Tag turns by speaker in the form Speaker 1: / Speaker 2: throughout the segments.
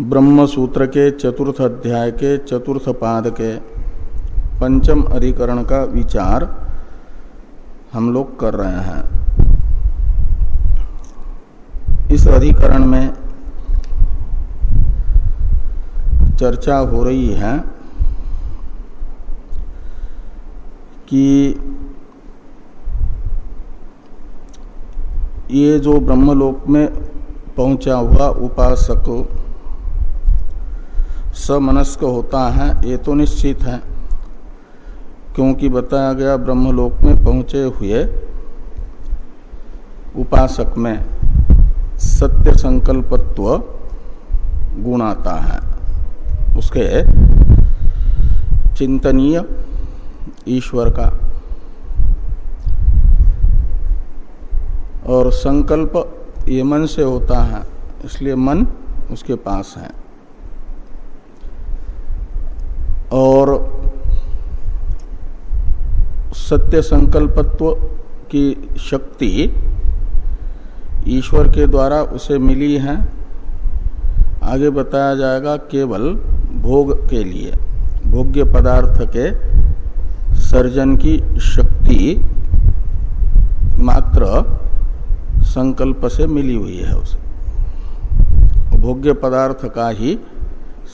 Speaker 1: ब्रह्म सूत्र के चतुर्थ अध्याय के चतुर्थ पाद के पंचम अधिकरण का विचार हम लोग कर रहे हैं। इस अधिकरण में चर्चा हो रही है कि ये जो ब्रह्मलोक में पहुँचा हुआ उपासक समनस्क होता है, ये तो निश्चित है। क्योंकि बताया गया ब्रह्मलोक में पहुँचे हुए उपासक में सत्य संकल्पत्व गुण आता है। उसके चिंतनीय ईश्वर का और संकल्प ये मन से होता है, इसलिए मन उसके पास है। और सत्य संकल्पत्व की शक्ति ईश्वर के द्वारा उसे मिली है। आगे बताया जाएगा केवल भोग के लिए। भोग्य पदार्थ के सर्जन की शक्ति मात्र संकल्प से मिली हुई है उसे। भोग्य पदार्थ का ही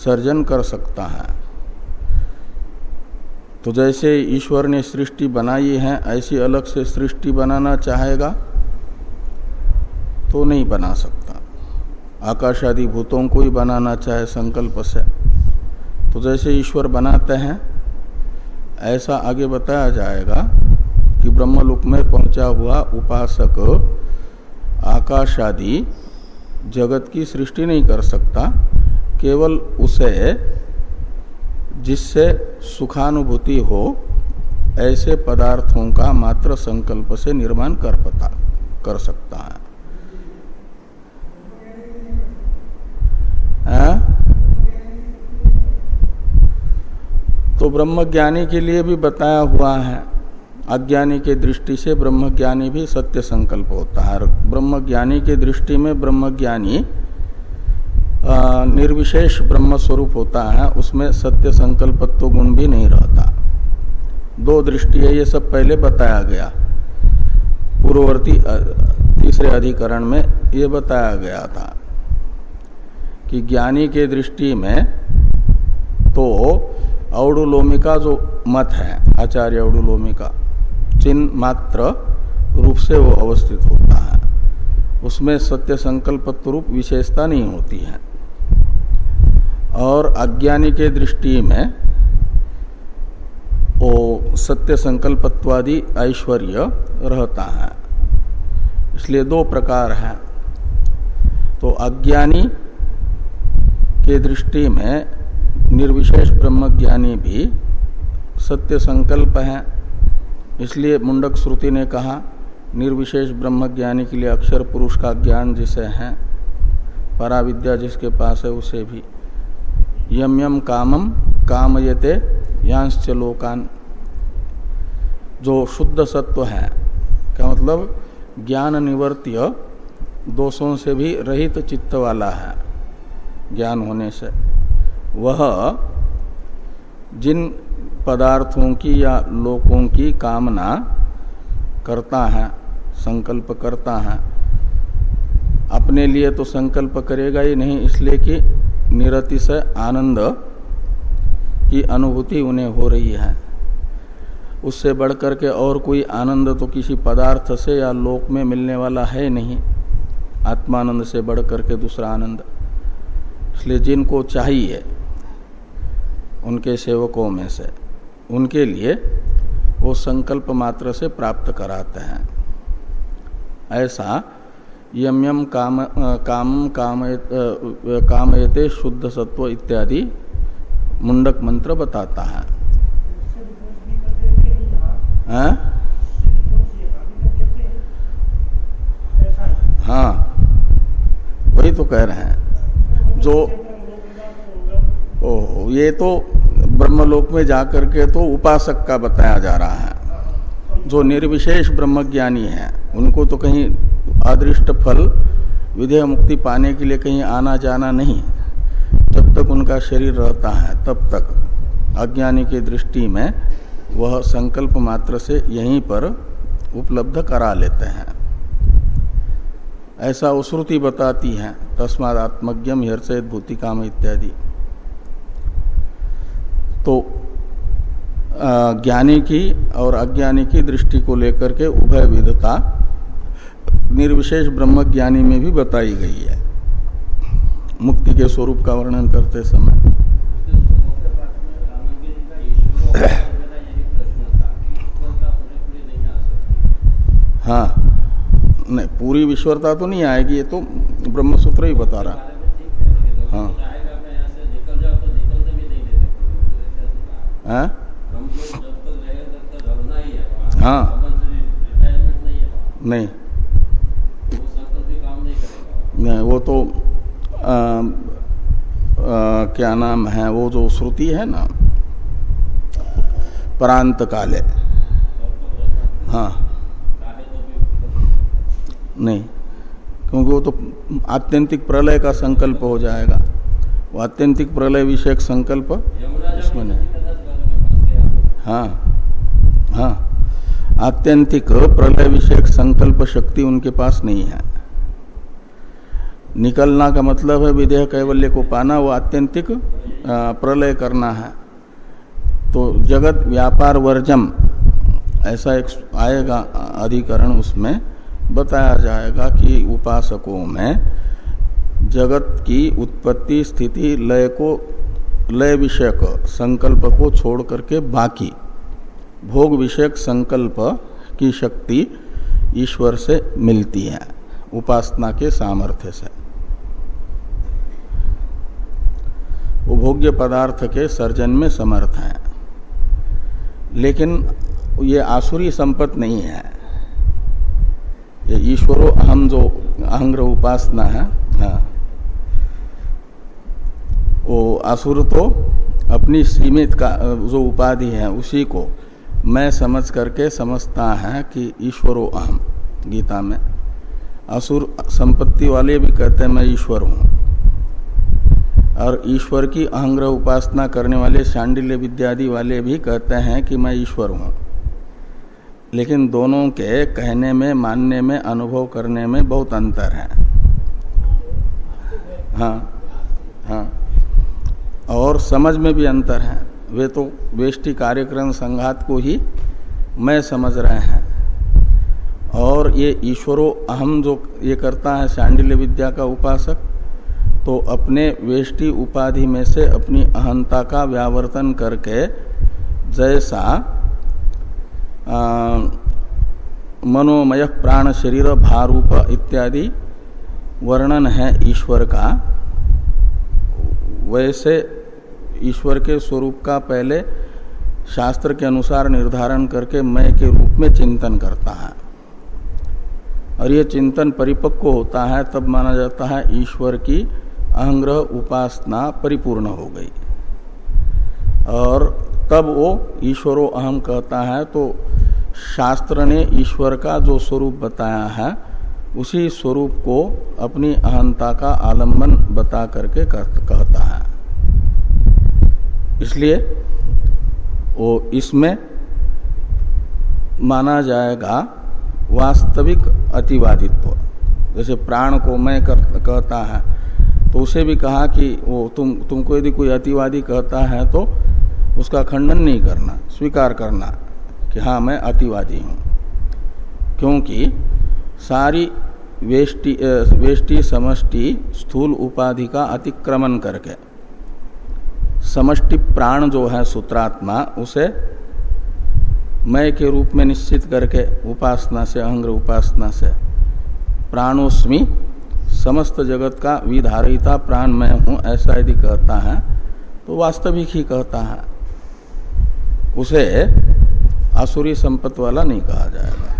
Speaker 1: सर्जन कर सकता है। तो जैसे ईश्वर ने सृष्टि बनाई है, ऐसी अलग से सृष्टि बनाना चाहेगा तो नहीं बना सकता। आकाश आदि भूतों को ही बनाना चाहे संकल्प से। तो जैसे ईश्वर बनाते हैं, ऐसा आगे बताया जाएगा कि ब्रह्मलोक में पहुँचा हुआ उपासक आकाश आदि जगत की सृष्टि नहीं कर सकता, केवल उसे जिससे सुखानुभूति हो, ऐसे पदार्थों का मात्र संकल्प से निर्माण कर पता, कर सकता है। आ? तो ब्रह्मज्ञानी के लिए भी बताया हुआ है। अज्ञानी के दृष्टि से ब्रह्मज्ञानी भी सत्य संकल्प होता है। ब्रह्मज्ञानी के दृष्टि में ब्रह्मज्ञानी निर्विशेष ब्रह्म स्वरूप होता है, उसमें सत्य संकल्पत्व गुण भी नहीं रहता। दो दृष्टि है, ये सब पहले बताया गया। पूर्ववर्ती तीसरे अधिकरण में ये बताया गया था कि ज्ञानी के दृष्टि में तो औडुलोमिका जो मत है, आचार्य औडुलोमिका, चिन्ह मात्र रूप से वो अवस्थित होता है। उसमें सत्य संकल्प रूप विशेषता नहीं होती है। और अज्ञानी के दृष्टि में वो सत्य संकल्पत्वादि ऐश्वर्य रहता है। इसलिए दो प्रकार हैं। तो अज्ञानी के दृष्टि में निर्विशेष ब्रह्मज्ञानी भी सत्य संकल्प है। इसलिए मुंडक श्रुति ने कहा, निर्विशेष ब्रह्मज्ञानी के लिए अक्षर पुरुष का ज्ञान जिसे है, पराविद्या जिसके पास है उसे भी। यम यम कामम कामयते यांश्च लोकान। जो शुद्ध सत्व है, क्या मतलब? ज्ञान निवर्त्य दोषों से भी रहित चित्त वाला है, ज्ञान होने से। वह जिन पदार्थों की या लोकों की कामना करता है, संकल्प करता है, अपने लिए तो संकल्प करेगा ही नहीं, इसलिए कि निरति से आनंद की अनुभूति उन्हें हो रही है। उससे बढ़कर के और कोई आनंद तो किसी पदार्थ से या लोक में मिलने वाला है नहीं। आत्मानंद से बढ़कर के दूसरा आनंद। इसलिए जिनको चाहिए, उनके सेवकों में से, उनके लिए वो संकल्प मात्र से प्राप्त कराते हैं। ऐसा यम यम काम काम कामयते शुद्ध सत्व इत्यादि मुंडक मंत्र बताता है। हाँ? हाँ। वही तो कह रहे हैं। जो ओ ये तो ब्रह्मलोक में जाकर के तो उपासक का बताया जा रहा है। जो निर्विशेष ब्रह्मज्ञानी है, उनको तो कहीं अदृष्ट फल विधेय मुक्ति पाने के लिए कहीं आना जाना नहीं। जब तक उनका शरीर रहता है, तब तक। अज्ञानी की दृष्टि में वह संकल्प मात्र से यहीं पर उपलब्ध करा लेते हैं। ऐसा श्रुति बताती है, तस्माद आत्मज्ञम हर्षय भूति काम इत्यादि। तो ज्ञानी की और अज्ञानी की दृष्टि को लेकर के उभय विधता निर्विशेष ब्रह्म ज्ञानी में भी बताई गई है। मुक्ति के स्वरूप का वर्णन करते समय। हाँ नहीं पूरी विश्वरता तो नहीं आएगी ये तो ब्रह्म सूत्र ही बता रहा। हाँ हाँ। हाँ। नहीं नहीं वो तो आ, आ, क्या नाम है वो जो श्रुति है ना प्रांत काले। हाँ। नहीं क्योंकि वो तो आत्यंतिक प्रलय का संकल्प हो जाएगा। वो आत्यंतिक प्रलय विषयक संकल्प उसमें नहीं। हाँ। हाँ। आत्यंतिक प्रलय विषयक संकल्प शक्ति उनके पास नहीं है। निकलना का मतलब है विधेय कैवल्य को पाना, वो आत्यंतिक प्रलय करना है। तो जगत व्यापार वर्जम, ऐसा एक आएगा, अधिकरण उसमें बताया जाएगा कि उपासकों में जगत की उत्पत्ति, स्थिति, लय को, लय विषयक संकल्प को छोड़ करके बाकी, भोग विषयक संकल्प की शक्ति ईश्वर से मिलती है, उपासना के सामर्थ्य से। वो भोग्य पदार्थ के सर्जन में समर्थ है। लेकिन ये आसुरी संपत्ति नहीं है। ये ईश्वरो अहम जो अहंग्र उपासना है हाँ। वो आसुर तो अपनी सीमित का, जो उपाधि है, उसी को मैं समझ करके समझता है कि ईश्वरो अहम गीता में। असुर संपत्ति वाले भी कहते हैं, मैं ईश्वर हूँ। और ईश्वर की अहंग्रह उपासना करने वाले शांडिल्य विद्यादि वाले भी कहते हैं कि मैं ईश्वर हूँ। लेकिन दोनों के कहने में, मानने में, अनुभव करने में बहुत अंतर है। हाँ हाँ। और समझ में भी अंतर है। वे तो वेष्टि कार्यक्रम संघात को ही मैं समझ रहे हैं। और ये ईश्वरो अहम जो ये करता है शांडिल्य विद्या का उपासक तो अपने वेष्टि उपाधि में से अपनी अहंता का व्यावर्तन करके जैसा मनोमय प्राण शरीर भारूप इत्यादि वर्णन है ईश्वर का, वैसे ईश्वर के स्वरूप का पहले शास्त्र के अनुसार निर्धारण करके मैं के रूप में चिंतन करता है। और यह चिंतन परिपक्व होता है, तब माना जाता है ईश्वर की अहंग्रह उपासना परिपूर्ण हो गई। और तब वो ईश्वरो अहम कहता है तो शास्त्र ने ईश्वर का जो स्वरूप बताया है उसी स्वरूप को अपनी अहंता का आलंबन बता करके कहता है। इसलिए वो इसमें माना जाएगा वास्तविक अतिवादित्व। जैसे प्राण को मैं कर, कहता है तो उसे भी कहा कि वो तुम, तुमको यदि कोई अतिवादी कहता है तो उसका खंडन नहीं करना, स्वीकार करना कि हाँ मैं अतिवादी हूँ। क्योंकि सारी वेष्टि वेष्टि समष्टि स्थूल उपाधि का अतिक्रमण करके, समष्टि प्राण जो है सूत्रात्मा, उसे मय के रूप में निश्चित करके उपासना से, अहंग्र उपासना से, प्राणोस्मी समस्त जगत का विधारिता प्राण मैं हूँ, ऐसा यदि कहता है तो वास्तविक ही कहता है। उसे आसुरी संपत्ति वाला नहीं कहा जाएगा।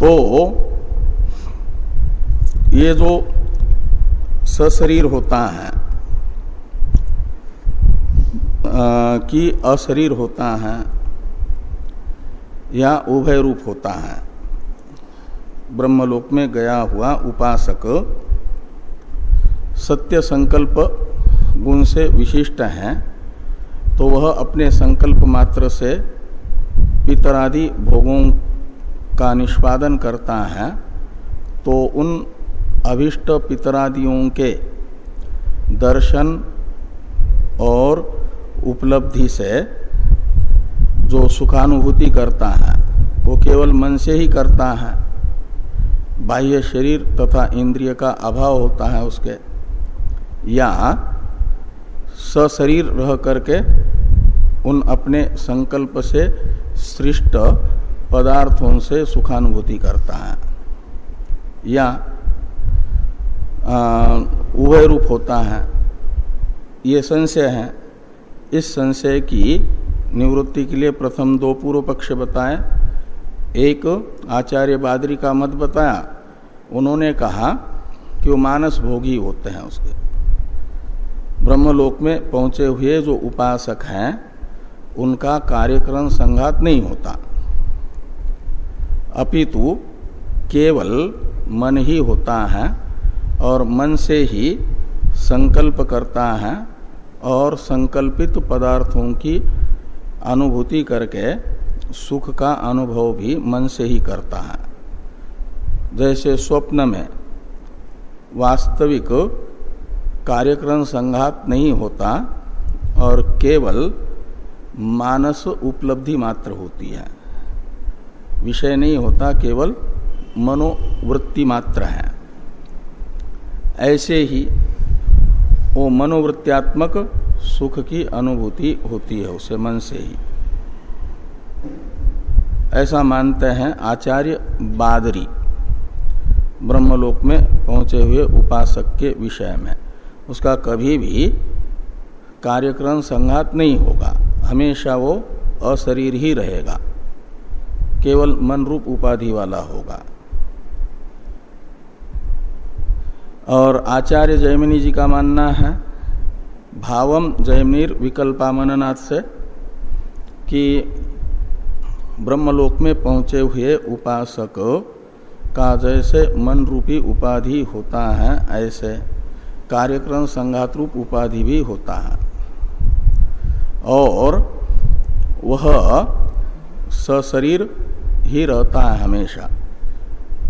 Speaker 1: तो ये जो सशरीर होता है कि अशरीर होता है या उभय रूप होता है। ब्रह्मलोक में गया हुआ उपासक सत्य संकल्प गुण से विशिष्ट है तो वह अपने संकल्प मात्र से पितरादि भोगों का निष्पादन करता है तो उन अभिष्ट पितरादियों के दर्शन और उपलब्धि से जो सुखानुभूति करता है, वो केवल मन से ही करता है। बाह्य शरीर तथा इंद्रिय का अभाव होता है उसके। या सशरीर रह करके उन अपने संकल्प से सृष्ट पदार्थों से सुखानुभूति करता है। या उभय रूप होता है। ये संशय है। इस संशय की निवृत्ति के लिए प्रथम दो पूर्व पक्ष बताए। एक, आचार्य बादरी का मत बताया। उन्होंने कहा कि वो मानस भोगी होते हैं उसके। ब्रह्मलोक में पहुँचे हुए जो उपासक हैं, उनका कार्यक्रम संघात नहीं होता। अपितु केवल मन ही होता है और मन से ही संकल्प करता है और संकल्पित पदार्थों की अनुभूति करके सुख का अनुभव भी मन से ही करता है। जैसे स्वप्न में वास्तविक कार्यक्रम संघात नहीं होता और केवल मानस उपलब्धि मात्र होती है। विषय नहीं होता, केवल मनोवृत्ति मात्र है। ऐसे ही वो मनोवृत्त्यात्मक सुख की अनुभूति होती है उसे मन से ही। ऐसा मानते हैं आचार्य बादरी, ब्रह्मलोक में पहुँचे हुए उपासक के विषय में। उसका कभी भी कार्यक्रम संघात नहीं होगा, हमेशा वो अशरीर ही रहेगा, केवल मन रूप उपाधि वाला होगा। और आचार्य जयमिनी जी का मानना है, भावम जयमिनीर विकल्पामनाथ से, कि ब्रह्मलोक में पहुँचे हुए उपासक का जैसे मन रूपी उपाधि होता है, ऐसे कार्यक्रम संघात रूप उपाधि भी होता है। और वह सशरीर ही रहता है हमेशा।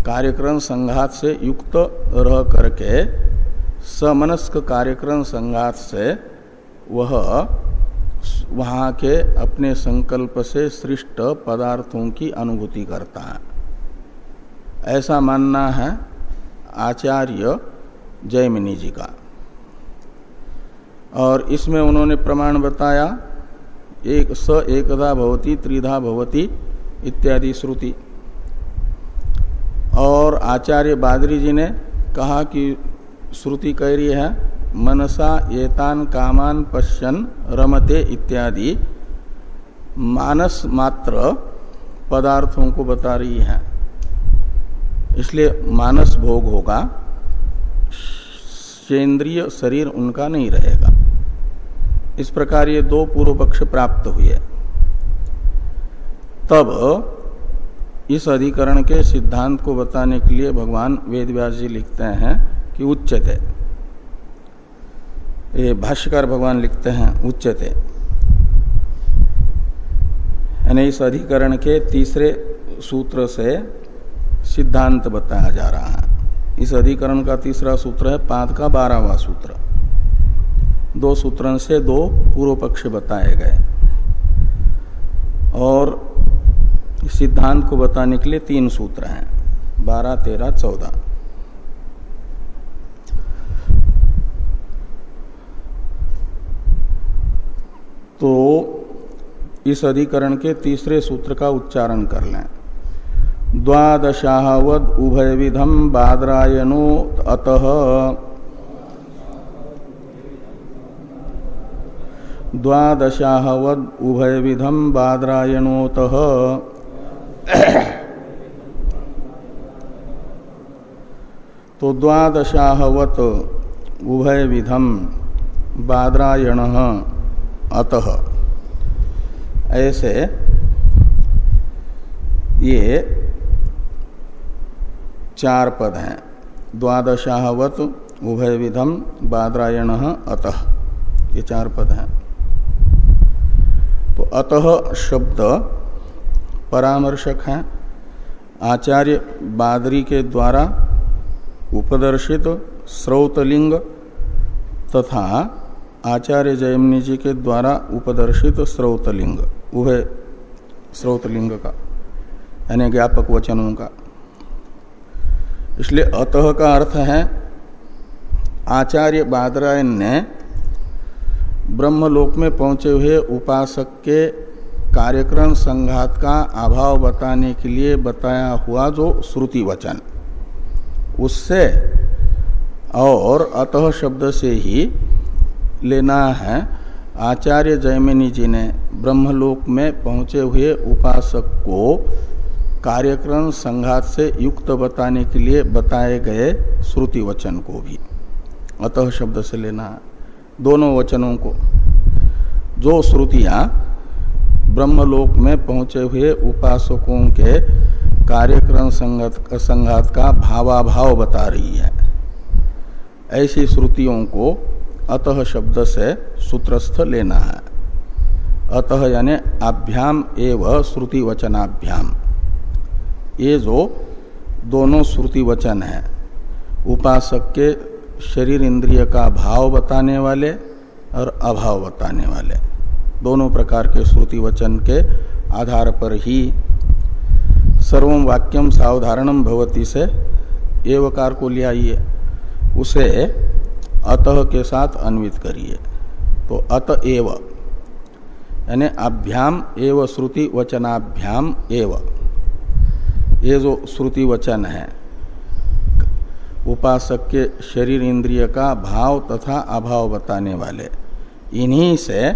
Speaker 1: कार्यक्रम संघात से युक्त रह करके समनस्क कार्यक्रम संघात से वह वहाँ के अपने संकल्प से सृष्ट पदार्थों की अनुभूति करता है। ऐसा मानना है आचार्य जयमिनी जी का। और इसमें उन्होंने प्रमाण बताया, एक स एकदा भवती, त्रिधा भवती इत्यादि श्रुति। और आचार्य बादरी जी ने कहा कि श्रुति कह रही है, मनसा एतान कामान पश्यन रमते इत्यादि। मानस मात्र पदार्थों को बता रही है। इसलिए मानस भोग होगा चेंद्रीय शरीर उनका नहीं रहेगा। इस प्रकार ये दो पूर्व पक्ष प्राप्त हुए। तब इस अधिकरण के सिद्धांत को बताने के लिए भगवान वेद व्यास जी लिखते हैं कि उच्चते। ये भाष्यकार भगवान लिखते हैं, उच्चते। यानी इस अधिकरण के तीसरे सूत्र से सिद्धांत बताया जा रहा है। इस अधिकरण का तीसरा सूत्र है पाँच का बारहवा सूत्र। दो सूत्रों से दो पूर्व पक्ष बताए गए। और सिद्धांत को बताने के लिए तीन सूत्र हैं, बारह, तेरह, चौदह। तो इस अधिकरण के तीसरे सूत्र का उच्चारण कर लें। द्वादशावद उभय विधम बादरायणो अतः। द्वादशावद उभय विधम बादरायणोत। तो द्वादशाहवत उभय विधम बादरायण अतः। ऐसे ये चार पद हैं। द्वादशाहवत उभय विधम बादरायण अतः। ये चार पद हैं। तो अतः शब्द परामर्शक है। आचार्य बादरी के द्वारा उपदर्शित स्रोतलिंग तथा आचार्य जयमनी जी के द्वारा उपदर्शित स्रोतलिंग उभय स्रोतलिंग का, यानी ज्ञापक वचनों का। इसलिए अतः का अर्थ है, आचार्य बादरायन ने ब्रह्मलोक में पहुँचे हुए उपासक के कार्यक्रम संघात का अभाव बताने के लिए बताया हुआ जो श्रुति वचन। उससे और अतः शब्द से ही लेना है। आचार्य जयमिनी जी ने ब्रह्मलोक में पहुँचे हुए उपासक को कार्यक्रम संघात से युक्त बताने के लिए बताए गए श्रुति वचन को भी। अतः शब्द से लेना दोनों वचनों को। जो श्रुतियाँ ब्रह्मलोक में पहुँचे हुए उपासकों के कार्यक्रम संगत, संघात का भावाभाव बता रही है। ऐसी श्रुतियों को अतः शब्द से सूत्रस्थ लेना है। अतः यानी अभ्याम एवं श्रुति वचनाभ्याम ये जो दोनों श्रुति वचन है, उपासक के शरीर इंद्रिय का भाव बताने वाले और अभाव बताने वाले। दोनों प्रकार के श्रुति वचन के आधार पर ही सर्वम वाक्यम सावधारणम भवती से एवकार को ले आइए। उसे अतः के साथ अन्वित करिए। तो अत एव। यानी अभ्याम एव श्रुति वचनाभ्याम एव। ये जो श्रुति वचन है, उपासक के शरीर इंद्रिय का भाव तथा अभाव बताने वाले, इन्हीं से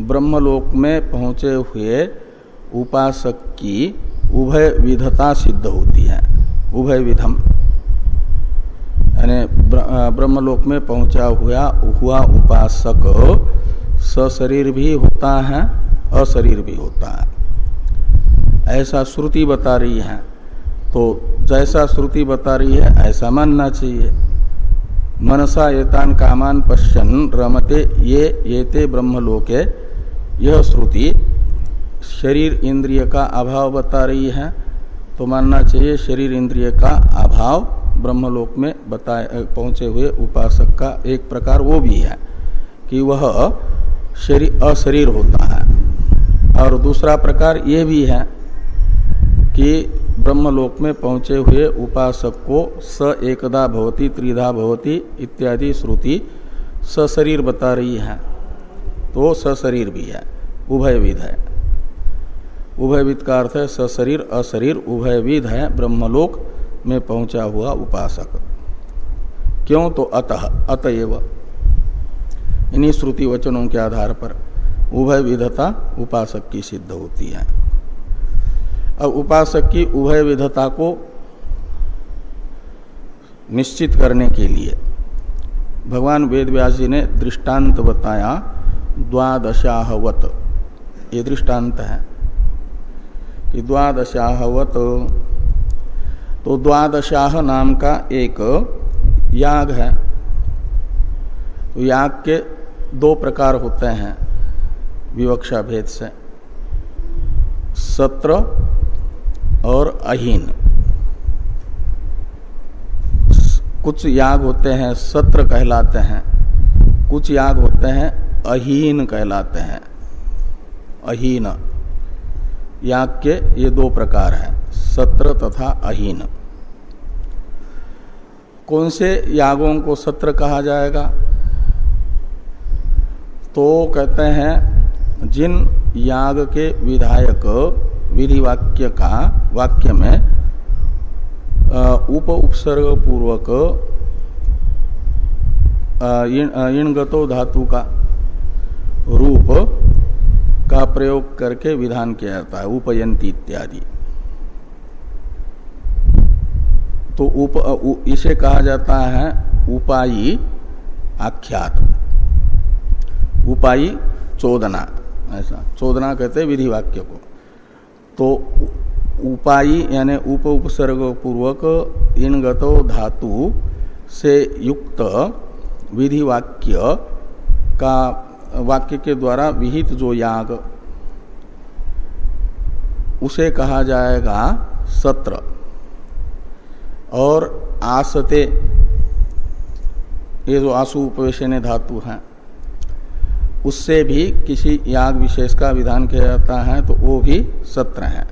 Speaker 1: ब्रह्मलोक में पहुँचे हुए उपासक की उभय विधता सिद्ध होती है। उभय विधम। यानी ब्रह्मलोक में पहुँचा हुआ हुआ उपासक, सशरीर भी होता है, अशरीर भी होता है। ऐसा श्रुति बता रही है। तो जैसा श्रुति बता रही है, ऐसा मानना चाहिए। मनसा एतान कामान पश्चन रमते ये येते ब्रह्मलोके यह श्रुति, शरीर इंद्रिय का अभाव बता रही है तो मानना चाहिए शरीर इंद्रिय का अभाव ब्रह्मलोक में बताए, पहुँचे हुए उपासक का एक प्रकार वो भी है, कि वह शरीर, अशरीर होता है। और दूसरा प्रकार ये भी है, कि ब्रह्मलोक में पहुँचे हुए उपासक को स एकदा भवती, त्रिधा भवती इत्यादि श्रुति सशरीर बता रही है। तो सशरीर भी है, उभयविध है। उभयविद का अर्थ है सशरीर, अशरीर, उभयविध है, ब्रह्मलोक में पहुँचा हुआ उपासक। क्यों? तो अतः, अतएव। इन्हीं श्रुति वचनों के आधार पर उभय विधता उपासक की सिद्ध होती है। अब उपासक की उभय विधता को निश्चित करने के लिए भगवान वेद व्यास जी ने दृष्टांत बताया द्वादशाहवत। ये दृष्टांत है कि द्वादशाहवत तो द्वादशाह नाम का एक याग है। तो याग के दो प्रकार होते हैं विवक्षा भेद से। सत्र और अहीन। कुछ याग होते हैं, सत्र कहलाते हैं। कुछ याग होते हैं अहीन कहलाते हैं। अहीन। याग के ये दो प्रकार हैं, सत्र तथा अहीन। कौन से यागों को सत्र कहा जाएगा? तो कहते हैं, जिन याग के विधायक विधि वाक्य का वाक्य में उप उपसर्ग पूर्वक इणगतो धातु का रूप का प्रयोग करके विधान किया जाता है, उपयंती इत्यादि। तो उप इसे कहा जाता है उपायी आख्यात। उपायी चोदना, ऐसा, चोदना कहते विधि वाक्य को। तो उपायी यानी उप, उपसर्ग पूर्वक इन गतो धातु से युक्त विधि वाक्य का वाक्य के द्वारा विहित जो याग, उसे कहा जाएगा सत्र। और आसते, ये जो आसु उपवेशन धातु है, उससे भी किसी याग विशेष का विधान किया जाता है तो वो भी सत्र है।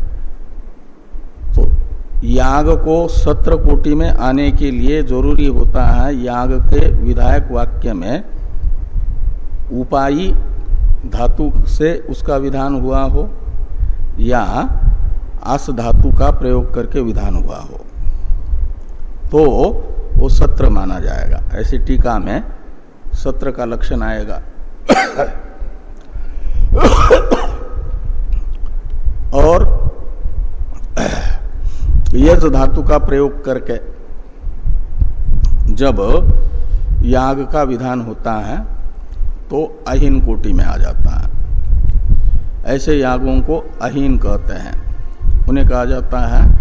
Speaker 1: तो याग को सत्र कोटि में आने के लिए ज़रूरी होता है याग के विधायक वाक्य में उपायी धातु से उसका विधान हुआ हो या आस धातु का प्रयोग करके विधान हुआ हो। तो वो सत्र माना जाएगा। ऐसी टीका में सत्र का लक्षण आएगा। और यज धातु का प्रयोग करके जब याग का विधान होता है तो अहीन कोटि में आ जाता है। ऐसे यागों को अहीन कहते हैं। उन्हें कहा जाता है,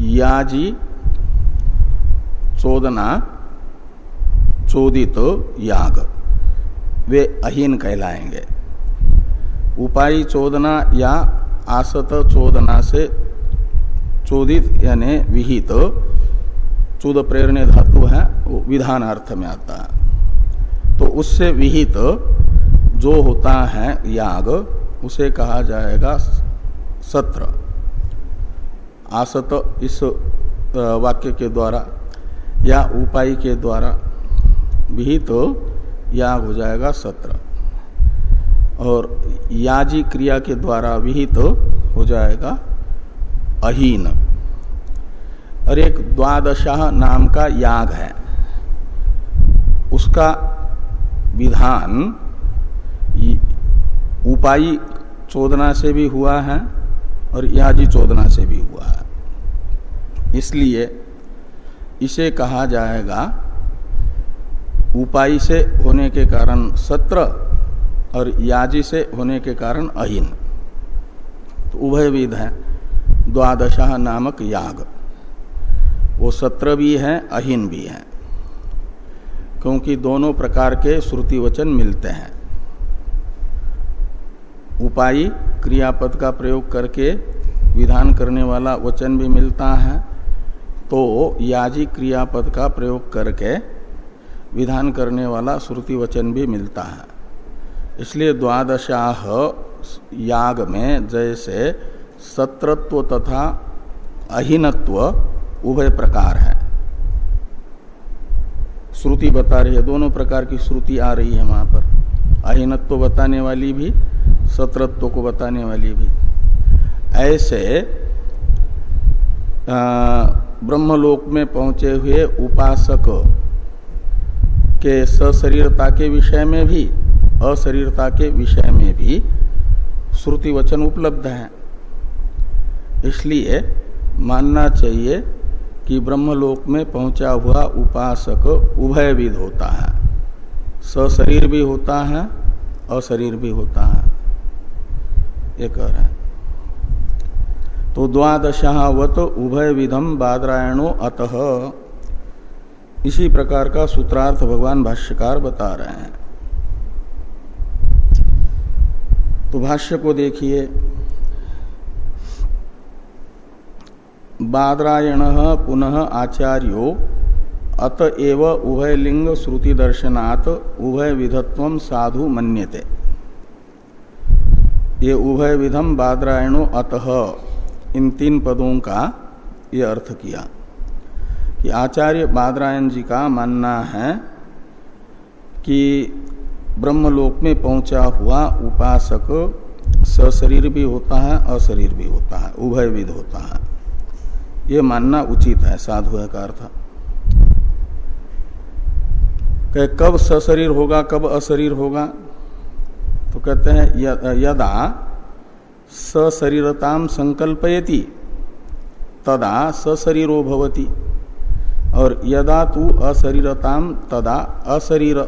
Speaker 1: याजी चोदना, चोदित याग। वे अहीन कहलाएँगे। उपाय चोदना या आसत चोदना से चोदित यानी विहित, चूद प्रेरणे धातु है, वो विधान अर्थ में आता है। उससे विहित जो होता है याग, उसे कहा जाएगा सत्र। आसत इस वाक्य के द्वारा या उपाय के द्वारा विहित तो याग हो जाएगा सत्र। और याजी क्रिया के द्वारा विहित तो हो जाएगा अहीन। और एक द्वादशाह नाम का याग है। उसका विधान उपाई चोदना से भी हुआ है और याजी चोदना से भी हुआ है। इसलिए इसे कहा जाएगा, उपाय से होने के कारण सत्र और याजी से होने के कारण अहिन। तो उभय विध है द्वादशाह नामक याग। वो सत्र भी है, अहिन भी है। क्योंकि दोनों प्रकार के श्रुति वचन मिलते हैं। उपायी, क्रियापद का प्रयोग करके विधान करने वाला वचन भी मिलता है। तो याजी क्रियापद का प्रयोग करके विधान करने वाला श्रुति वचन भी मिलता है। इसलिए द्वादशाह याग में जैसे सत्रत्व तथा अहीनत्व उभय प्रकार है। श्रुति बता रही है, दोनों प्रकार की श्रुति आ रही है वहाँ पर। अहीनत्व बताने वाली भी, सत्रत्व को बताने वाली भी। ऐसे ब्रह्मलोक में पहुँचे हुए उपासक के सशरीरता के विषय में भी, अशरीरता के विषय में भी श्रुति वचन उपलब्ध है। इसलिए मानना चाहिए कि ब्रह्मलोक में पहुँचा हुआ उपासक उभयविद होता है। सशरीर भी होता है, अशरीर भी होता है। ये कह रहे हैं। तो द्वादशावत उभय विधम बादरायणो अतः। इसी प्रकार का सूत्रार्थ भगवान भाष्यकार बता रहे हैं। तो भाष्य को देखिए। बादरायण पुनः आचार्यो। अतएव उभयलिंग श्रुति दर्शनात् उभय विधत्व साधु मन्यते। ये उभय विधम बादरायणो अतः। इन तीन पदों का ये अर्थ किया कि आचार्य बादरायण जी का मानना है कि ब्रह्मलोक में पहुँचा हुआ उपासक सशरीर भी होता है, अशरीर भी होता है उभय विध होता है। ये मानना उचित है, साधु का अर्थ। कब सशरीर होगा, कब अशरीर होगा तो कहते हैं यदा सशरीरताम संकल्पयति, तदा सशरीरो भवति, और यदा तू अशरीरताम तदा अशरीर,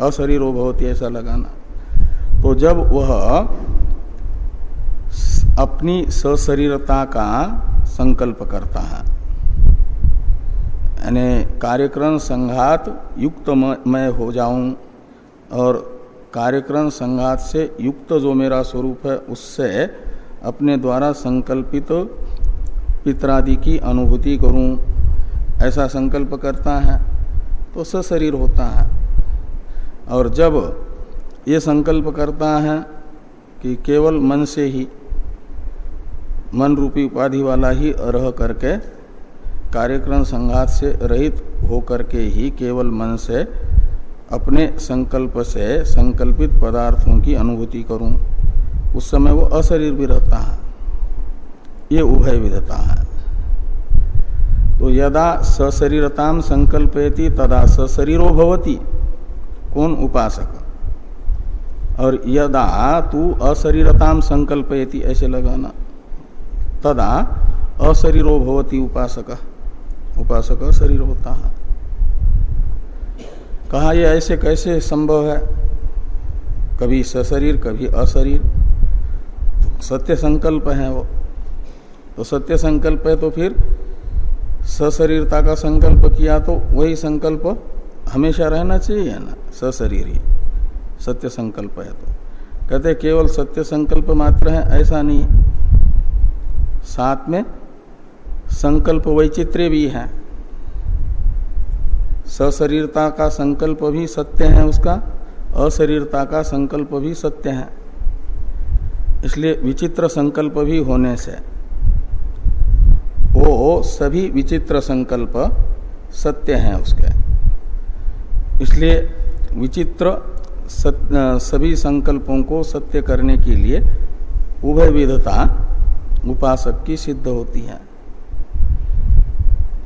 Speaker 1: अशरीरो भवती ऐसा लगाना। तो जब वह अपनी सशरीरता का संकल्प करता है। यानी कार्यक्रम संघात युक्त मैं हो जाऊँ और कार्यक्रम संघात से युक्त जो मेरा स्वरूप है, उससे अपने द्वारा संकल्पित पितरादि की अनुभूति करूँ। ऐसा संकल्प करता है तो सशरीर होता है। और जब ये संकल्प करता है कि केवल मन से ही मन रूपी उपाधि वाला ही रह करके कार्यक्रम संघात से रहित होकर के ही केवल मन से अपने संकल्प से संकल्पित पदार्थों की अनुभूति करूँ। उस समय वो अशरीर भी रहता है। ये उभय विधता है। तो यदा सशरीरताम संकल्पयति तदा सशरीरो भवती। कौन उपासक? और यदा तू अशरीरताम संकल्पयति ऐसे लगाना तदा अशरीरो भवती उपासक। उपासक शरीर होता है कहा, ये ऐसे कैसे संभव है? कभी सशरीर, कभी अशरीर। तो सत्य संकल्प है वो। तो सत्य संकल्प है तो फिर सशरीरता का संकल्प किया तो वही संकल्प हमेशा रहना चाहिए ना? सशरीर ही। सत्य संकल्प है तो। कहते केवल सत्य संकल्प मात्र है, ऐसा नहीं। साथ में संकल्प वैचित्र्य भी है। सशरीरता का संकल्प भी सत्य है उसका, अशरीरता का संकल्प भी सत्य है। इसलिए विचित्र संकल्प भी होने से वो सभी विचित्र संकल्प सत्य हैं उसके। इसलिए विचित्र सभी संकल्पों को सत्य करने के लिए उभय विधता उपासक की सिद्ध होती है।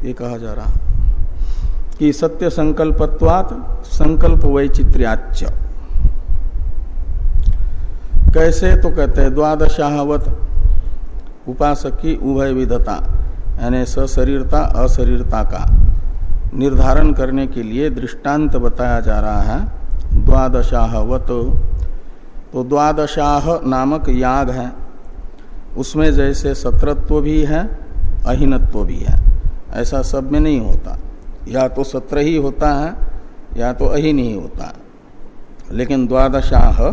Speaker 1: ये कहा जा रहा। कि सत्य संकल्पत्वात संकल्प वैचित्र्याच कैसे तो कहते हैं, द्वादशाहवत उपासक की उभय विधता, यानी सशरीरता, अशरीरता का निर्धारण करने के लिए दृष्टांत बताया जा रहा है, द्वादशाहवत। तो द्वादशाह नामक याग है। उसमें जैसे सत्रत्व भी है, अहिनत्व भी है। ऐसा सब में नहीं होता। या तो सत्र ही होता है, या तो अहिन ही होता है। लेकिन द्वादशाह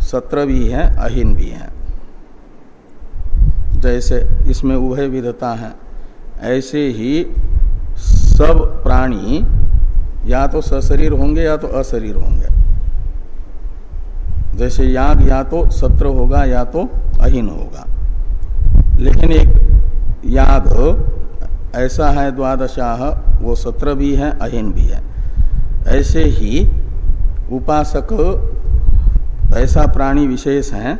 Speaker 1: सत्र भी है, अहिन भी है। जैसे इसमें उभय विधता है। ऐसे ही सब प्राणी या तो सशरीर होंगे, या तो अशरीर होंगे। जैसे याग या तो सत्र होगा, या तो अहिन होगा। लेकिन एक याग ऐसा है द्वादशाह, वो सत्र भी है, अहिन भी है। ऐसे ही उपासक ऐसा प्राणी विशेष है,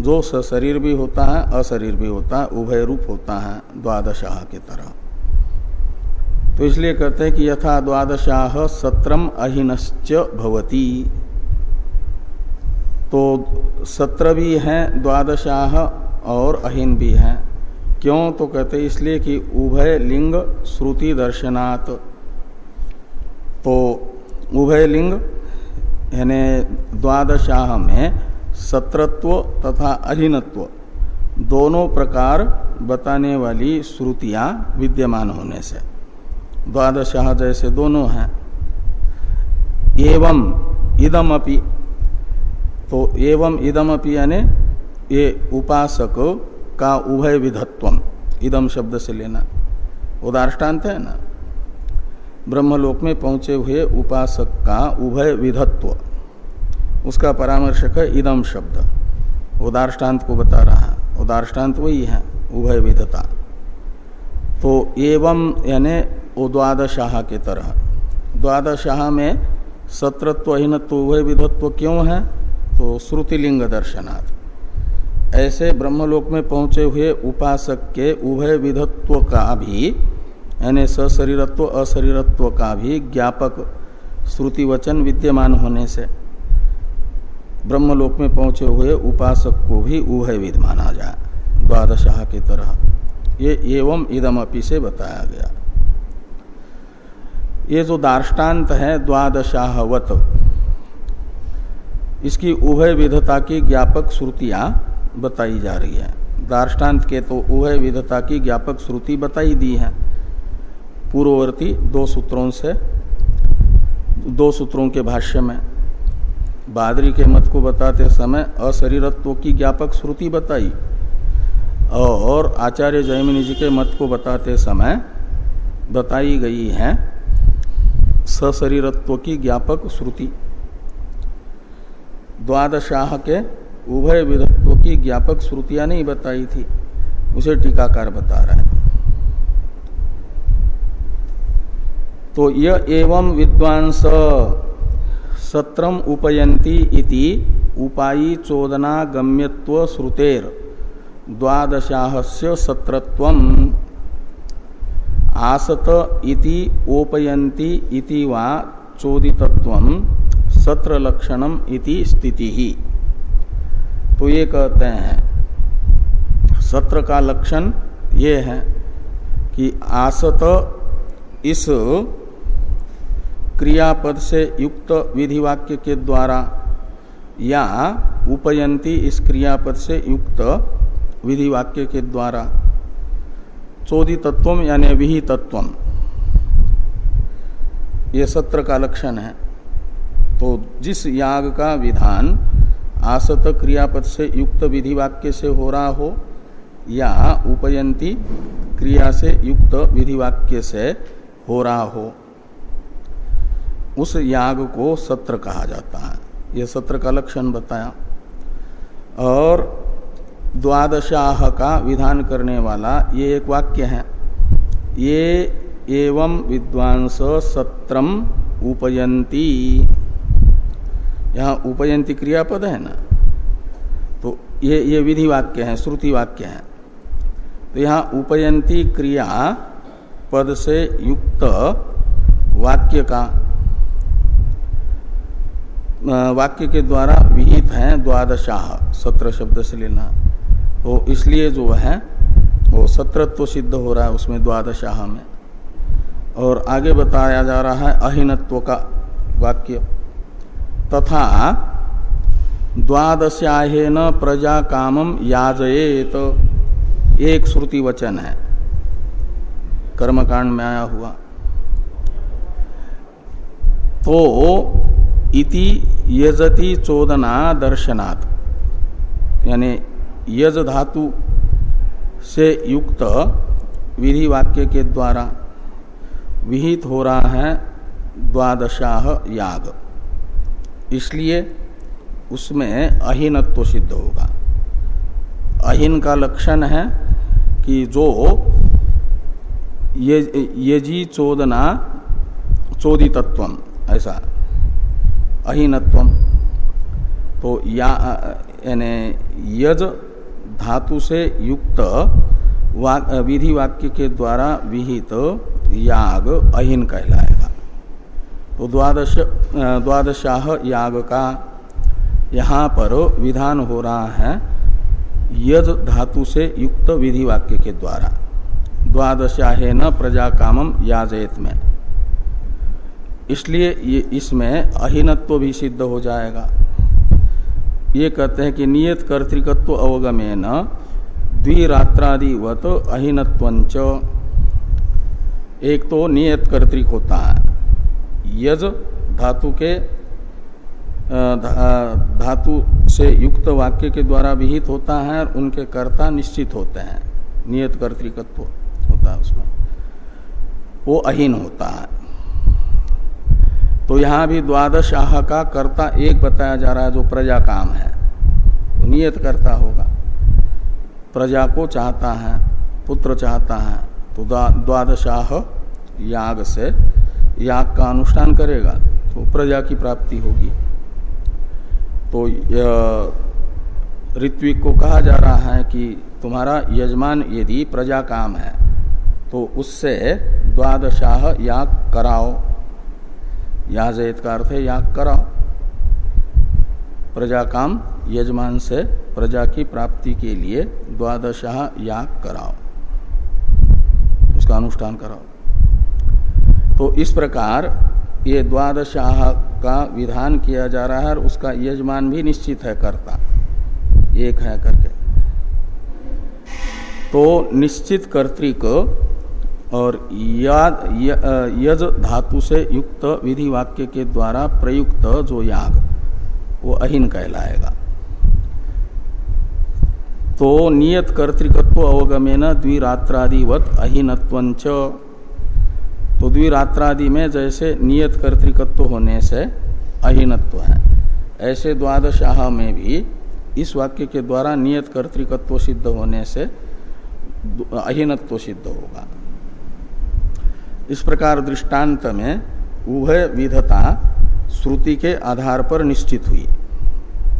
Speaker 1: जो सशरीर भी होता है, अशरीर भी होता है, उभय रूप होता है द्वादशाह की तरह। तो इसलिए कहते हैं कि यथा द्वादशाह सत्रम अहीनश्च भवती। तो सत्र भी है, द्वादशाह और अहिन भी है। क्यों? तो कहते इसलिए कि उभय लिंग श्रुति दर्शनात्। तो उभय लिंग, यानी द्वादशाह में सत्रत्व तथा अहिनत्व, दोनों प्रकार बताने वाली श्रुतियाँ विद्यमान होने से। द्वादशाह जैसे दोनों हैं। एवं इदम अपि तो एवं इदम अपि यानी ये उपासक का उभय विधत्वम। इदम शब्द से लेना। उदाष्टान्त है ना? ब्रह्मलोक में पहुँचे हुए उपासक का उभय विधत्व। उसका परामर्शक है इदम शब्द। उदाष्टान्त को बता रहा है। उदाष्टान्त वही है, उभय विधता। तो एवं यानी द्वादशाह के तरह। द्वादशाह में सत्रत्व अहीनत्व उभय विधत्व क्यों है? तो श्रुतिलिंग दर्शनाथ ऐसे ब्रह्मलोक में पहुँचे हुए उपासक के उभय विधत्व का भी, यानी सशरीरत्व, अशरीरत्व का भी ज्ञापक श्रुति वचन विद्यमान होने से ब्रह्मलोक में पहुँचे हुए उपासक को भी उभय विध माना जाए द्वादशाह की तरह। ये एवं इदमपि से बताया गया। ये जो दार्टान्त है द्वादशाहवत, इसकी उभय विधता की ज्ञापक श्रुतियाँ बताई जा रही है। दार्टान्त के तो वह विधता की ज्ञापक श्रुति बताई दी है। पूर्ववर्ती दो सूत्रों से, दो सूत्रों के भाष्य में, बादरी के मत को बताते समय अशरीरत्व की ज्ञापक श्रुति बताई और आचार्य जयमिनी जी के मत को बताते समय बताई गई है सशरीरत्व की ज्ञापक श्रुति। द्वादशाह के उभय विधत्व की ज्ञापक श्रुतियाँ नहीं बताई थी। उसे टीकाकार बता रहा है। तो यह एवं विद्वांस सत्रम उपयंती इति उपायी चोदना गम्यत्व श्रुतेर द्वादशाहस्य सत्रत्वम आसत इति ओपयंती इति वा चोदितत्वम सत्र लक्षणम इति स्थिति। ही तो ये कहते हैं, सत्र का लक्षण ये है कि आसत इस क्रियापद से युक्त विधि वाक्य के द्वारा या उपयंती इस क्रियापद से युक्त विधि वाक्य के द्वारा चौधि तत्व यानी विहि तत्व ये सत्र का लक्षण है। तो जिस याग का विधान आसत क्रियापद से युक्त विधि वाक्य से हो रहा हो, या उपयंती क्रिया से युक्त विधि वाक्य से हो रहा हो, उस याग को सत्र कहा जाता है। यह सत्र का लक्षण बताया। और द्वादशाह का विधान करने वाला ये एक वाक्य है। ये एवं विद्वांस सत्रम उपयंती। यहाँ उपयंती क्रियापद है ना? तो ये ये विधि वाक्य है, श्रुति वाक्य है। तो यहाँ उपयंती क्रिया पद से युक्त वाक्य का वाक्य के द्वारा विहित है द्वादशाह सत्र शब्द से लेना। तो इसलिए जो है, वो सत्रत्व सिद्ध हो रहा है उसमें द्वादशाह में। और आगे बताया जा रहा है अहिनत्व का वाक्य। तथा द्वादशाहेन प्रजा कामम याजयेत। एक श्रुति वचन है। कर्मकांड में आया हुआ। तो इति यजति चोदना दर्शनात्। यानी यज धातु से युक्त विधि वाक्य के द्वारा विहित हो रहा है द्वादशाह याग। इसलिए उसमें अहीनत्व सिद्ध होगा। अहीन का लक्षण है कि जो ये यजी चोदना चोदितत्व ऐसा अहीनत्व। तो या यानी यज धातु से युक्त वाक, विधि वाक्य के द्वारा विहित याग अहीन कहलाएगा। तो द्वादश द्वादशाह याग का यहाँ पर विधान हो रहा है यज धातु से युक्त विधि वाक्य के द्वारा। द्वादशाहे न प्रजा कामम याजेत में। इसलिए ये इसमें अहिनत्व भी सिद्ध हो जाएगा। ये कहते हैं कि नियत कर्तिकत्व अवगमे न द्विरात्रादिवत अहीनत्व एक तो नियत कर्तिक होता है। यज धातु के धातु से युक्त वाक्य के द्वारा विहित होता है और उनके कर्ता निश्चित होते हैं। नियत कर्तिकत्व होता है उसमें। वो अहीन होता है। तो यहाँ भी द्वादश आह का कर्ता एक बताया जा रहा है जो प्रजा काम है। तो नियत करता होगा। प्रजा को चाहता है, पुत्र चाहता है तो द्वादशाह याग से याग का अनुष्ठान करेगा तो प्रजा की प्राप्ति होगी। तो ऋत्विक को कहा जा रहा है कि तुम्हारा यजमान यदि प्रजा काम है तो उससे द्वादशाह याग कराओ। याजयत का अर्थ है याग कराओ। प्रजा काम यजमान से प्रजा की प्राप्ति के लिए द्वादशाह याग कराओ। उसका अनुष्ठान कराओ। तो इस प्रकार ये द्वादशाह का विधान किया जा रहा है और उसका यजमान भी निश्चित है करता। एक है करके। तो निश्चित कर्तिक और याद यज धातु से युक्त विधि वाक्य के द्वारा प्रयुक्त जो याग, वो अहिन कहलाएगा। तो नियत कर्तिकत्व अवगमेन द्विरात्रादिवत अहिनत्वंच तो द्विरात्रादि में जैसे नियत कर्तिकत्व होने से अहिनत्व है। ऐसे द्वादशाह में भी इस वाक्य के द्वारा नियत कर्तिकत्व सिद्ध होने से अहिनत्व सिद्ध होगा। इस प्रकार दृष्टांत में उभय विधता श्रुति के आधार पर निश्चित हुई।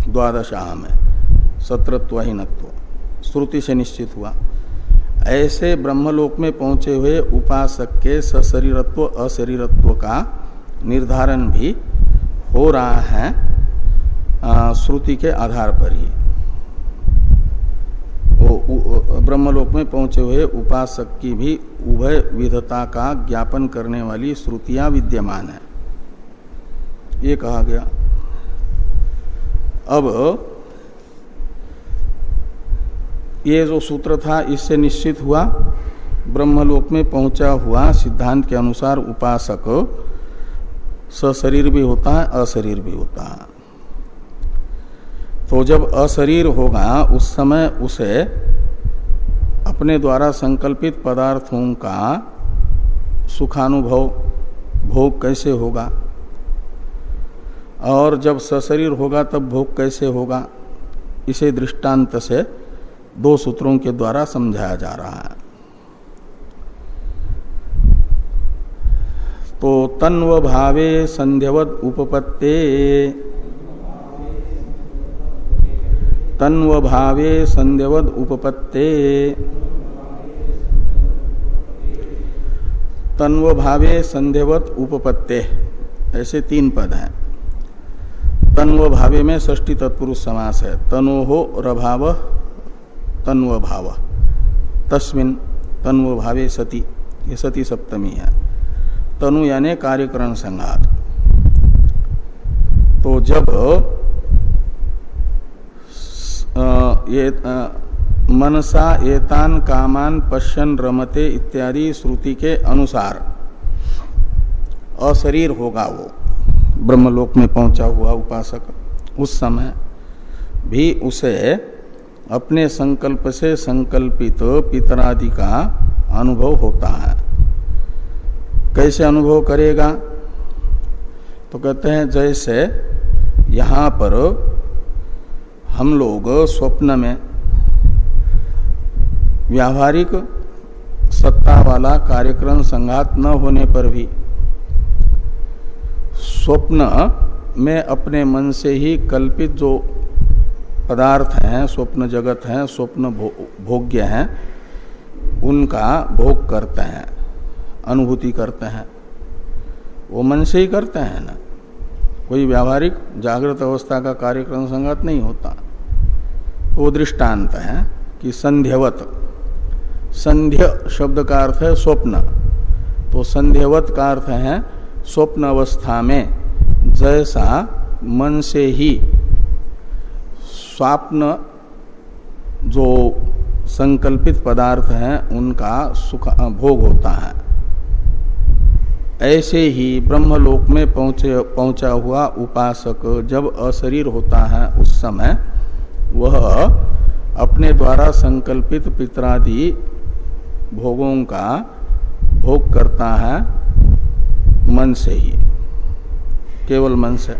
Speaker 1: द्वादशाह में सत्रत्वहीनत्व श्रुति से निश्चित हुआ। ऐसे ब्रह्मलोक में पहुँचे हुए उपासक के सशरीरत्व, अशरीरत्व का निर्धारण भी हो रहा है श्रुति के आधार पर ही। वो ब्रह्मलोक में पहुँचे हुए उपासक की भी उभय विधता का ज्ञापन करने वाली श्रुतियाँ विद्यमान है। ये कहा गया। अब ये जो सूत्र था, इससे निश्चित हुआ, ब्रह्मलोक में पहुँचा हुआ सिद्धांत के अनुसार उपासक, सशरीर भी होता है, अशरीर भी होता है। तो जब अशरीर होगा, उस समय उसे अपने द्वारा संकल्पित पदार्थों का सुखानुभव, भोग कैसे होगा? और जब सशरीर होगा, तब भोग कैसे होगा? इसे दृष्टांत से दो सूत्रों के द्वारा समझाया जा रहा है। तो तन्व भावे संध्यवत उपपत्ते। तन्व भावे संध्यवत उपपत्ते। तन्व भावे संध्यवत उपपत्ते। ऐसे तीन पद हैं। तन्व भावे में ष्टी तत्पुरुष समास है। तनो हो रभाव तन्व भाव तस्मिन तन्व भावे सती, ये सती सप्तमी है। तनु यानी कार्यकरण संघात। तो जब ये मनसा एतान कामान पश्यन रमते इत्यादि श्रुति के अनुसार, अशरीर होगा वो। ब्रह्मलोक में पहुँचा हुआ उपासक, उस समय भी उसे अपने संकल्प से संकल्पित पितरादि का अनुभव होता है। कैसे अनुभव करेगा? तो कहते हैं, जैसे यहाँ पर हम लोग स्वप्न में व्यावहारिक सत्ता वाला कार्यक्रम संघात न होने पर भी स्वप्न में अपने मन से ही कल्पित जो पदार्थ हैं स्वप्न जगत हैं स्वप्न भो, भोग्य हैं उनका भोग करते हैं अनुभूति करते हैं। वो मन से ही करते हैं ना। कोई व्यावहारिक जागृत अवस्था का कार्यक्रम संगत नहीं होता। वो दृष्टांत है कि संध्यवत। संध्य शब्द का अर्थ है स्वप्न। तो संध्यवत का अर्थ है स्वप्न अवस्था में जैसा मन से ही स्वाप्न जो संकल्पित पदार्थ हैं, उनका सुख, भोग होता है। ऐसे ही ब्रह्मलोक में पहुँचे, पहुँचा हुआ उपासक जब अशरीर होता है, उस समय वह अपने द्वारा संकल्पित पितरादि भोगों का भोग करता है मन से ही, केवल मन से।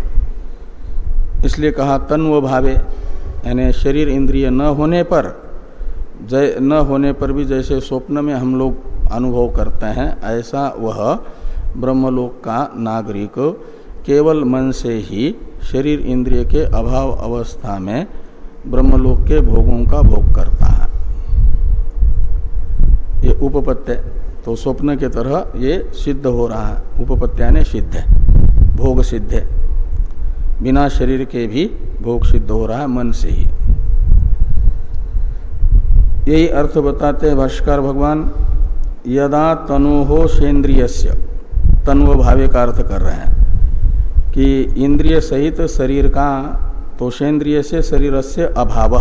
Speaker 1: इसलिए कहा तन्व भावे यानी शरीर इंद्रिय न होने पर, जय, न होने पर भी जैसे स्वप्न में हम लोग अनुभव करते हैं, ऐसा वह ब्रह्मलोक का नागरिक केवल मन से ही शरीर इंद्रिय के अभाव अवस्था में ब्रह्मलोक के भोगों का भोग करता है। ये उपपत्य तो स्वप्न के तरह ये सिद्ध हो रहा है। उपपत्या ने सिद्ध है, भोग सिद्ध है। बिना शरीर के भी भोग सिद्ध हो रहा है, मन से ही। यही अर्थ बताते हैं भाष्कर भगवान, यदा तनु हो सेन्द्रिय तनुव भावे का अर्थ कर रहे हैं कि इंद्रिय सहित शरीर का तो सेन्द्रिय से शरीर से अभाव।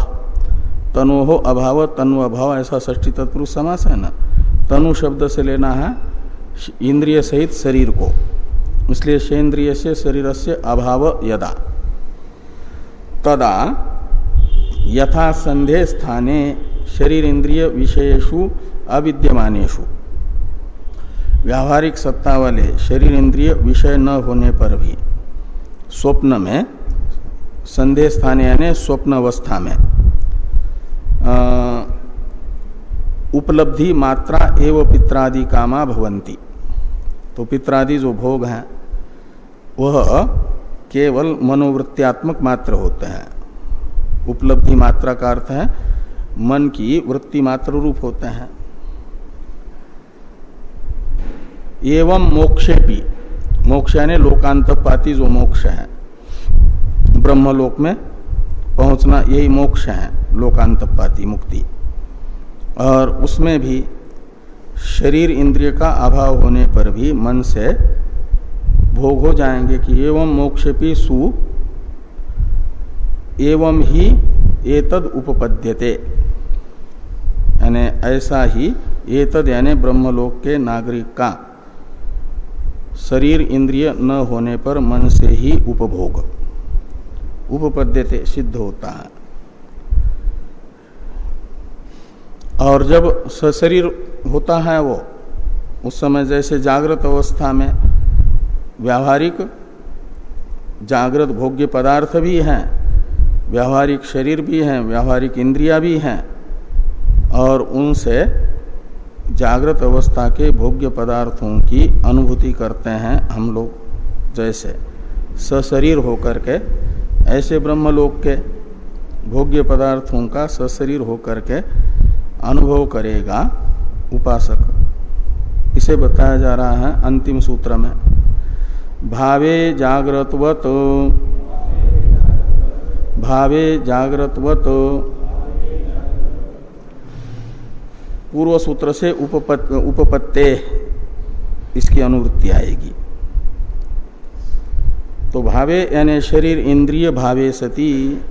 Speaker 1: तनोहो अभाव, तनु अभाव, ऐसा ष्टी तत्पुरुष समास है ना? तनु शब्द से लेना है इंद्रिय सहित शरीर को। इसलिए शेन्द्रिय से शरीर से अभाव यदा। तदा यथा संधे स्थाने शरीर इंद्रिय विषयेशु अविद्यमानेशु व्यावहारिक सत्ता वाले शरीर इंद्रिय विषय न होने पर भी स्वप्न में संदेह स्थान यानी स्वप्न अवस्था में उपलब्धि मात्रा एवं पित्रादि कामा भवंती तो पित्रादि जो भोग हैं वह केवल मनोवृत्त्यात्मक मात्र होते हैं। उपलब्धि मात्रा का अर्थ है, मन की वृत्ति मात्र रूप होते हैं। एवं मोक्षे भी मोक्ष यानी लोकांतपाती जो मोक्ष है। ब्रह्मलोक में पहुँचना यही मोक्ष है, लोकांतपाती मुक्ति। और उसमें भी शरीर इंद्रिय का अभाव होने पर भी मन से भोग हो जाएँगे कि एवं मोक्षपी सु एवं ही एतद उपपद्यते। यानी ऐसा ही एतद यानी ब्रह्मलोक के नागरिक का शरीर इंद्रिय न होने पर मन से ही उपभोग। उपपद्यते, सिद्ध होता है। और जब सशरीर होता है वो, उस समय जैसे जागृत अवस्था में व्यावहारिक जागृत भोग्य पदार्थ भी हैं, व्यावहारिक शरीर भी हैं, व्यावहारिक इंद्रिया भी हैं, और उनसे जागृत अवस्था के भोग्य पदार्थों की अनुभूति करते हैं हम लोग, जैसे सशरीर होकर के, ऐसे ब्रह्मलोक के भोग्य पदार्थों का सशरीर होकर के अनुभव करेगा उपासक। इसे बताया जा रहा है अंतिम सूत्र में। भावे जागृतवत भावे जागृतवत पूर्व सूत्र से उपपत, उपपत्ते इसकी अनुवृत्ति आएगी। तो भावे यानी शरीर इंद्रिय भावे सती।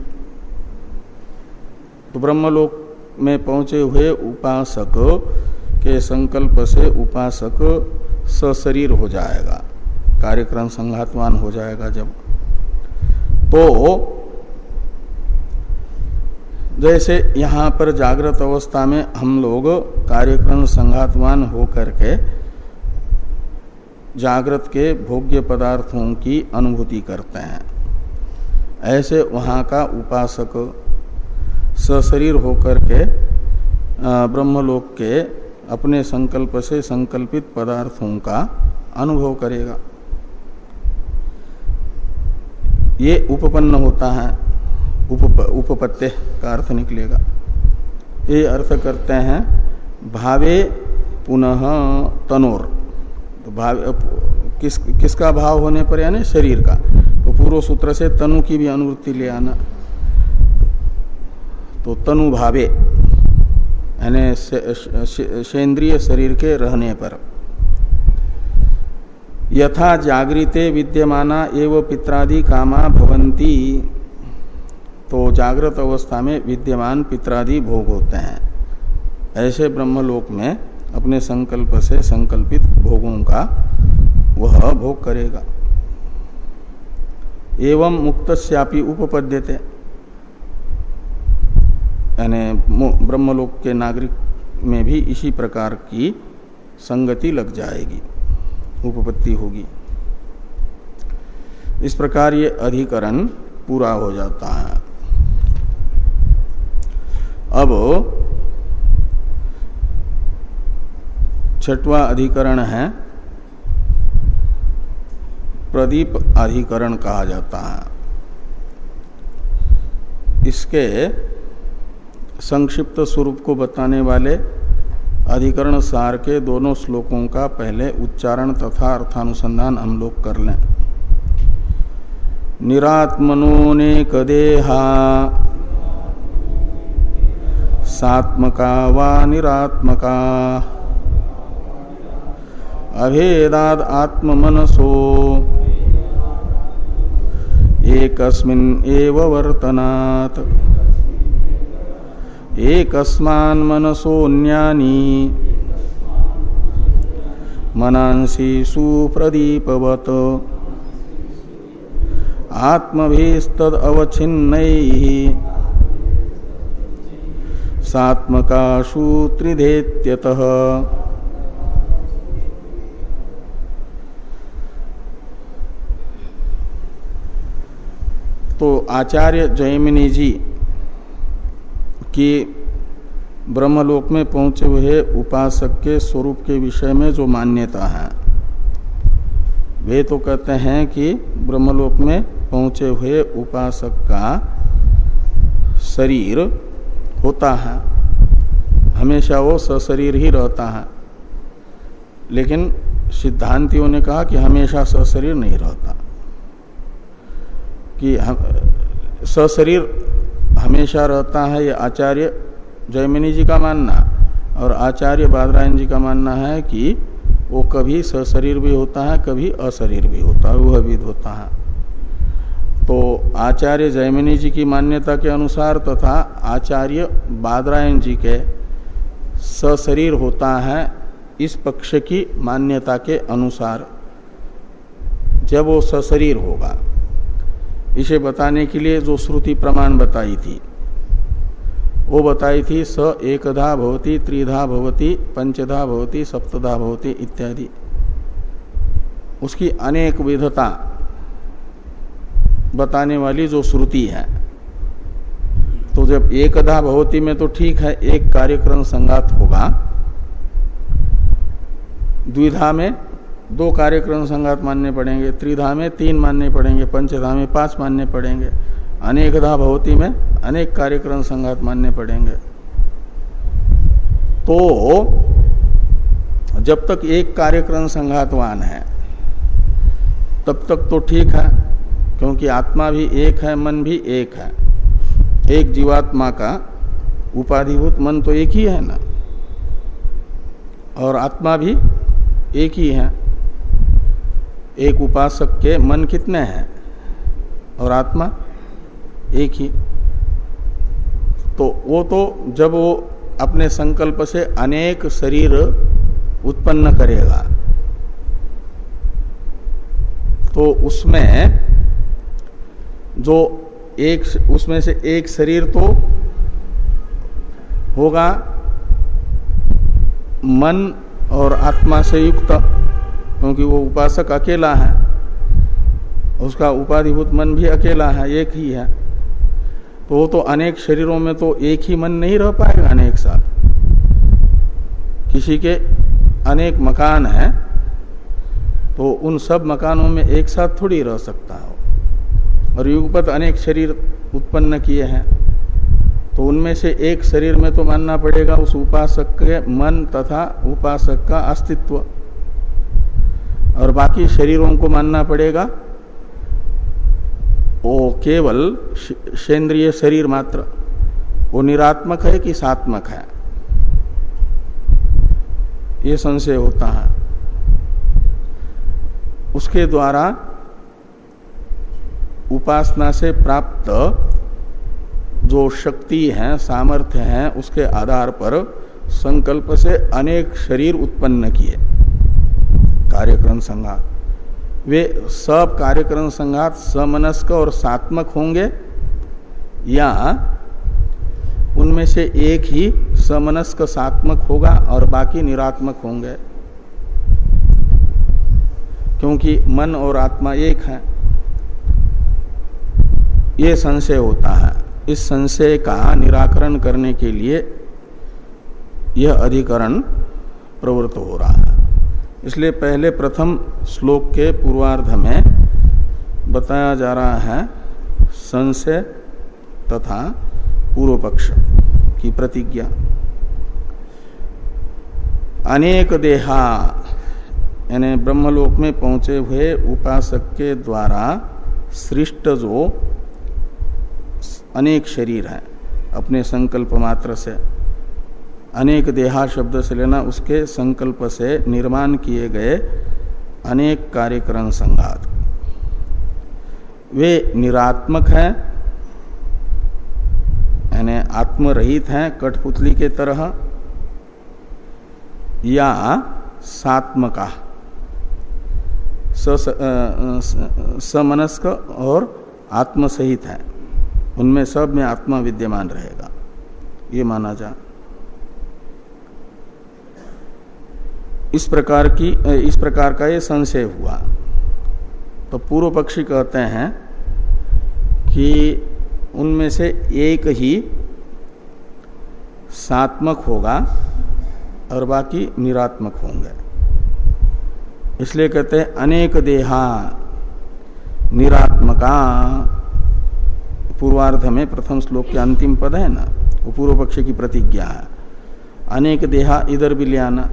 Speaker 1: तो ब्रह्मलोक में पहुँचे हुए उपासक के संकल्प से उपासक सशरीर हो जाएगा। कार्यक्रम संघातवान हो जाएगा जब। तो जैसे यहाँ पर जागृत अवस्था में हम लोग कार्यक्रम संघातवान होकर के जागृत के भोग्य पदार्थों की अनुभूति करते हैं। ऐसे वहाँ का उपासक सशरीर होकर के ब्रह्मलोक के अपने संकल्प से संकल्पित पदार्थों का अनुभव करेगा। ये उपपन्न होता है उप उपपत्ति का अर्थ निकलेगा ये अर्थ करते हैं भावे पुनः तनोर तो भाव किस किसका भाव होने पर यानी शरीर का तो पूर्व सूत्र से तनु की भी अनुवृत्ति ले आना तो तनु भावे यानी सेंद्रिय शरीर के रहने पर यथा जागृते विद्यमाना एवं पित्रादि कामा भवंती तो जागृत अवस्था में विद्यमान पित्रादि भोग होते हैं। ऐसे ब्रह्मलोक में अपने संकल्प से संकल्पित भोगों का वह भोग करेगा। एवं मुक्त उपपद्यते। यानी ब्रह्मलोक के नागरिक में भी इसी प्रकार की संगति लग जाएगी। उपपत्ति होगी। इस प्रकार ये अधिकरण पूरा हो जाता है। अब छठवा अधिकरण है, प्रदीप अधिकरण कहा जाता है। इसके संक्षिप्त स्वरूप को बताने वाले अधिकरण सार के दोनों श्लोकों का पहले उच्चारण तथा अर्थानुसंधान हम लोग कर लें। निरात्मनो ने कदेहा सात्मका वा निरात्मका, अभेदाद आत्ममनसो, एकस्मिन् एव वर्तनात्। एकस्मान् मनसोऽन्यानि मनांसि सुप्रदीपवत्। आत्मभिस्तद अवच्छिन्नैः सात्मकाशु त्रिधेत्यतः। तो आचार्य जयमिनी जी की ब्रह्मलोक में पहुँचे हुए उपासक के स्वरूप के विषय में जो मान्यता है, वे तो कहते हैं कि ब्रह्मलोक में पहुँचे हुए उपासक का शरीर होता है। हमेशा वो सशरीर ही रहता है। लेकिन सिद्धांतियों ने कहा कि हमेशा सशरीर नहीं रहता। कि हम, सशरीर हमेशा रहता है, ये आचार्य जयमिनी जी का मानना। और आचार्य बादरायन जी का मानना है कि वो कभी सशरीर भी होता है, कभी अशरीर भी होता है वह विध होता है। तो आचार्य जयमिनी जी की मान्यता के अनुसार तथा आचार्य बादरायन जी के सशरीर होता है, इस पक्ष की मान्यता के अनुसार जब वो सशरीर होगा। इसे बताने के लिए जो श्रुति प्रमाण बताई थी, वो बताई थी, स एकधा भवती, त्रिधा भवती, पंचधा भवती, सप्तधा भवती इत्यादि। उसकी अनेक विधता बताने वाली जो श्रुति है तो जब एकधा भवती में तो ठीक है, एक कार्यक्रम संगात होगा। द्विधा में दो कार्यक्रम संघात मानने पड़ेंगे त्रिधा में तीन मानने पड़ेंगे पंचधा में पाँच मानने पड़ेंगे। अनेकधा भवती में अनेक कार्यक्रम संघात मानने पड़ेंगे। तो जब तक एक कार्यक्रम संघातवान है, तब तक तो ठीक है, क्योंकि आत्मा भी एक है, मन भी एक है। एक जीवात्मा का उपाधिभूत मन तो एक ही है ना? और आत्मा भी एक ही है। एक उपासक के मन कितने हैं? और आत्मा एक ही। तो वो तो जब वो अपने संकल्प से अनेक शरीर उत्पन्न करेगा तो उसमें जो एक, उसमें से एक शरीर तो होगा, मन और आत्मा से युक्त। क्योंकि वो उपासक अकेला है। उसका उपाधिभूत मन भी अकेला है, एक ही है। तो वो तो अनेक शरीरों में तो एक ही मन नहीं रह पाएगा अनेक साथ। किसी के अनेक मकान हैं तो उन सब मकानों में एक साथ थोड़ी रह सकता हो। और युगपत अनेक शरीर उत्पन्न किए हैं तो उनमें से एक शरीर में तो मानना पड़ेगा उस उपासक के मन तथा उपासक का अस्तित्व। और बाकी शरीरों को मानना पड़ेगा। वो केवल शेंद्रिय शरीर मात्र। वो निरात्मक है कि सात्मक है? ये संशय होता है। उसके द्वारा उपासना से प्राप्त जो शक्ति है, सामर्थ्य है, उसके आधार पर संकल्प से अनेक शरीर उत्पन्न किए। कार्यक्रम संघात। वे सब कार्यक्रम संघात समनस्क और सात्मक होंगे या उनमें से एक ही समनस्क सात्मक होगा और बाकी निरात्मक होंगे। क्योंकि मन और आत्मा एक है। ये संशय होता है। इस संशय का निराकरण करने के लिए यह अधिकरण प्रवृत्त हो रहा है। इसलिए पहले प्रथम श्लोक के पूर्वार्ध में बताया जा रहा है संशय तथा पूर्व पक्ष की प्रतिज्ञा। अनेक देहा, यानी ब्रह्मलोक में पहुँचे हुए उपासक के द्वारा सृष्ट जो अनेक शरीर है, अपने संकल्प मात्र से। अनेक देहा शब्द से लेना, उसके संकल्प से निर्माण किए गए अनेक कार्यक्रम संघात। वे निरात्मक हैं, यानी आत्मरहित हैं, कठपुतली के तरह, या सात्मका समनस्क और आत्मसहित है। उनमें सब में आत्मा विद्यमान रहेगा। ये माना जा इस प्रकार की इस प्रकार का ये संशय हुआ। तो पूर्व पक्षी कहते हैं कि उनमें से एक ही सात्मक होगा और बाकी निरात्मक होंगे। इसलिए कहते हैं, अनेक देहा निरात्मका। पूर्वार्ध में प्रथम श्लोक के अंतिम पद है ना, वो पूर्व पक्ष की प्रतिज्ञा है। अनेक देहा इधर भी ले आना।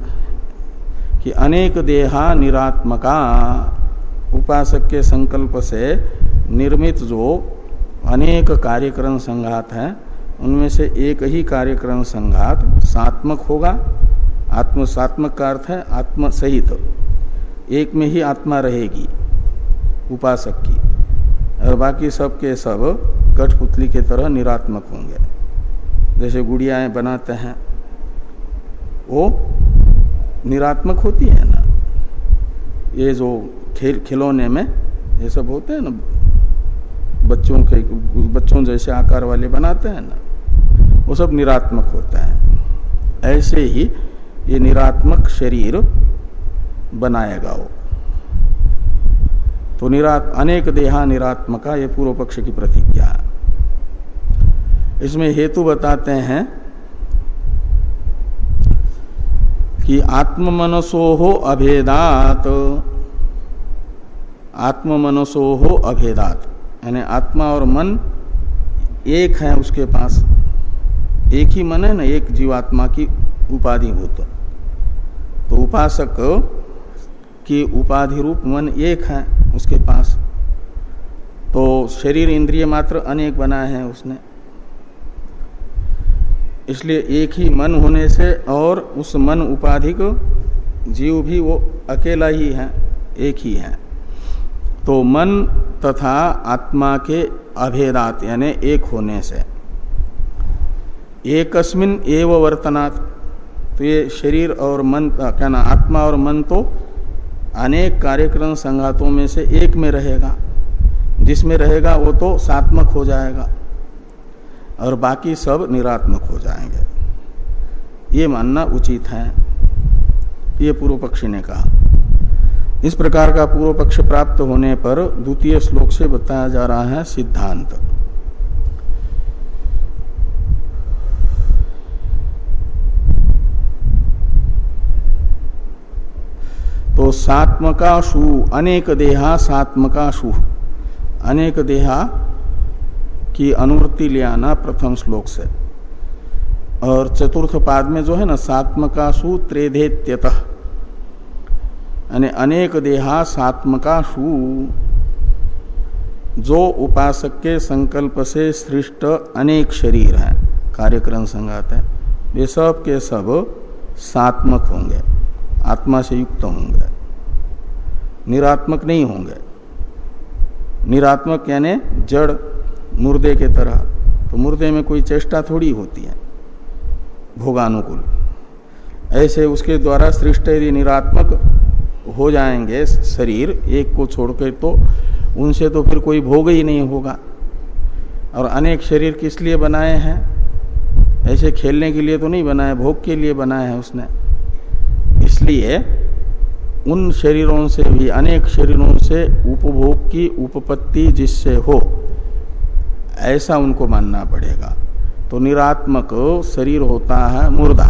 Speaker 1: कि अनेक देहा निरात्मका, उपासक के संकल्प से निर्मित जो अनेक कार्यक्रम संघात है, उनमें से एक ही कार्यक्रम संघात सात्मक होगा। आत्म सात्मक का अर्थ है आत्म सहित एक में ही आत्मा रहेगी, उपासक की। और बाकी सब के सब कठपुतली के तरह निरात्मक होंगे। जैसे गुड़ियाएँ बनाते हैं, वो निरात्मक होती है ना। ये जो खेल, खिलौने में ये सब होते हैं ना, बच्चों के, बच्चों जैसे आकार वाले बनाते हैं ना, वो सब निरात्मक होते हैं। ऐसे ही ये निरात्मक शरीर बनाएगा वो। तो निरात, अनेक देहा निरात्मका ये पूर्व पक्ष की प्रतिज्ञा है। इसमें हेतु बताते हैं कि आत्म मनसो हो अभेदात। आत्म मनसो हो अभेदात। यानी आत्मा और मन एक है उसके पास। एक ही मन है ना, एक जीवात्मा की उपाधि भूत तो उपासक की उपाधि रूप मन एक है उसके पास। तो शरीर इंद्रिय मात्र अनेक बनाए हैं उसने। इसलिए एक ही मन होने से और उस मन उपाधिक जीव भी वो अकेला ही है, एक ही है। तो मन तथा आत्मा के अभेदात, यानी एक होने से। एकस्मिन एव वर्तनात् तो ये शरीर और मन क्या ना, आत्मा और मन तो अनेक कार्यक्रम संघातों में से एक में रहेगा। जिसमें रहेगा वो तो सात्मक हो जाएगा। और बाकी सब निरात्मक हो जाएँगे। ये मानना उचित है। ये पूर्व पक्षी ने कहा। इस प्रकार का पूर्व पक्ष प्राप्त होने पर द्वितीय श्लोक से बताया जा रहा है सिद्धांत। तो सात्मकाशु अनेक देहा सात्मकाशु। अनेक देहा की अनुवृत्ति ले आना प्रथम श्लोक से। और चतुर्थ पाद में जो है ना सात्मकाशु त्रेधेत्यत यानी अनेक देहा सात्मकाशु जो उपासक के संकल्प से सृष्ट अनेक शरीर हैं, कार्यक्रम संगात है, वे सब के सब सात्मक होंगे, आत्मा से युक्त होंगे, निरात्मक नहीं होंगे। निरात्मक यानी जड़ मुर्दे के तरह। तो मुर्दे में कोई चेष्टा थोड़ी होती है, भोगानुकूल। ऐसे उसके द्वारा सृष्ट यदि निरात्मक हो जाएँगे शरीर, एक को छोड़कर तो उनसे तो फिर कोई भोग ही नहीं होगा। और अनेक शरीर किस लिए बनाए हैं? ऐसे खेलने के लिए तो नहीं बनाए, भोग के लिए बनाए हैं उसने। इसलिए उन शरीरों से भी, अनेक शरीरों से उपभोग की उपपत्ति जिससे हो ऐसा उनको मानना पड़ेगा। तो निरात्मक शरीर होता है मुर्दा।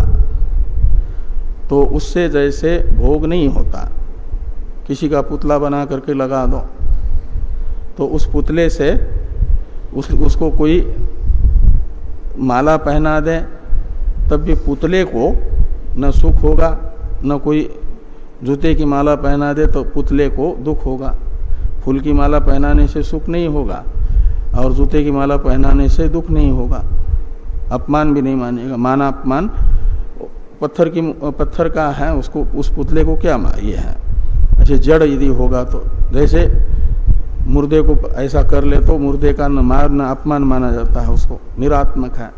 Speaker 1: तो उससे जैसे भोग नहीं होता किसी का पुतला बना करके लगा दो तो उस पुतले से उस, उसको कोई माला पहना दे तब भी पुतले को न सुख होगा न कोई जूते की माला पहना दे तो पुतले को दुख होगा। फूल की माला पहनाने से सुख नहीं होगा। और जूते की माला पहनाने से दुख नहीं होगा। अपमान भी नहीं मानेगा। माना अपमान, पत्थर की पत्थर का है, उसको, उस पुतले को क्या ये है? अच्छा जड़ यदि होगा तो जैसे मुर्दे को ऐसा कर ले तो मुर्दे का न मार न अपमान माना जाता है उसको। निरात्मक है।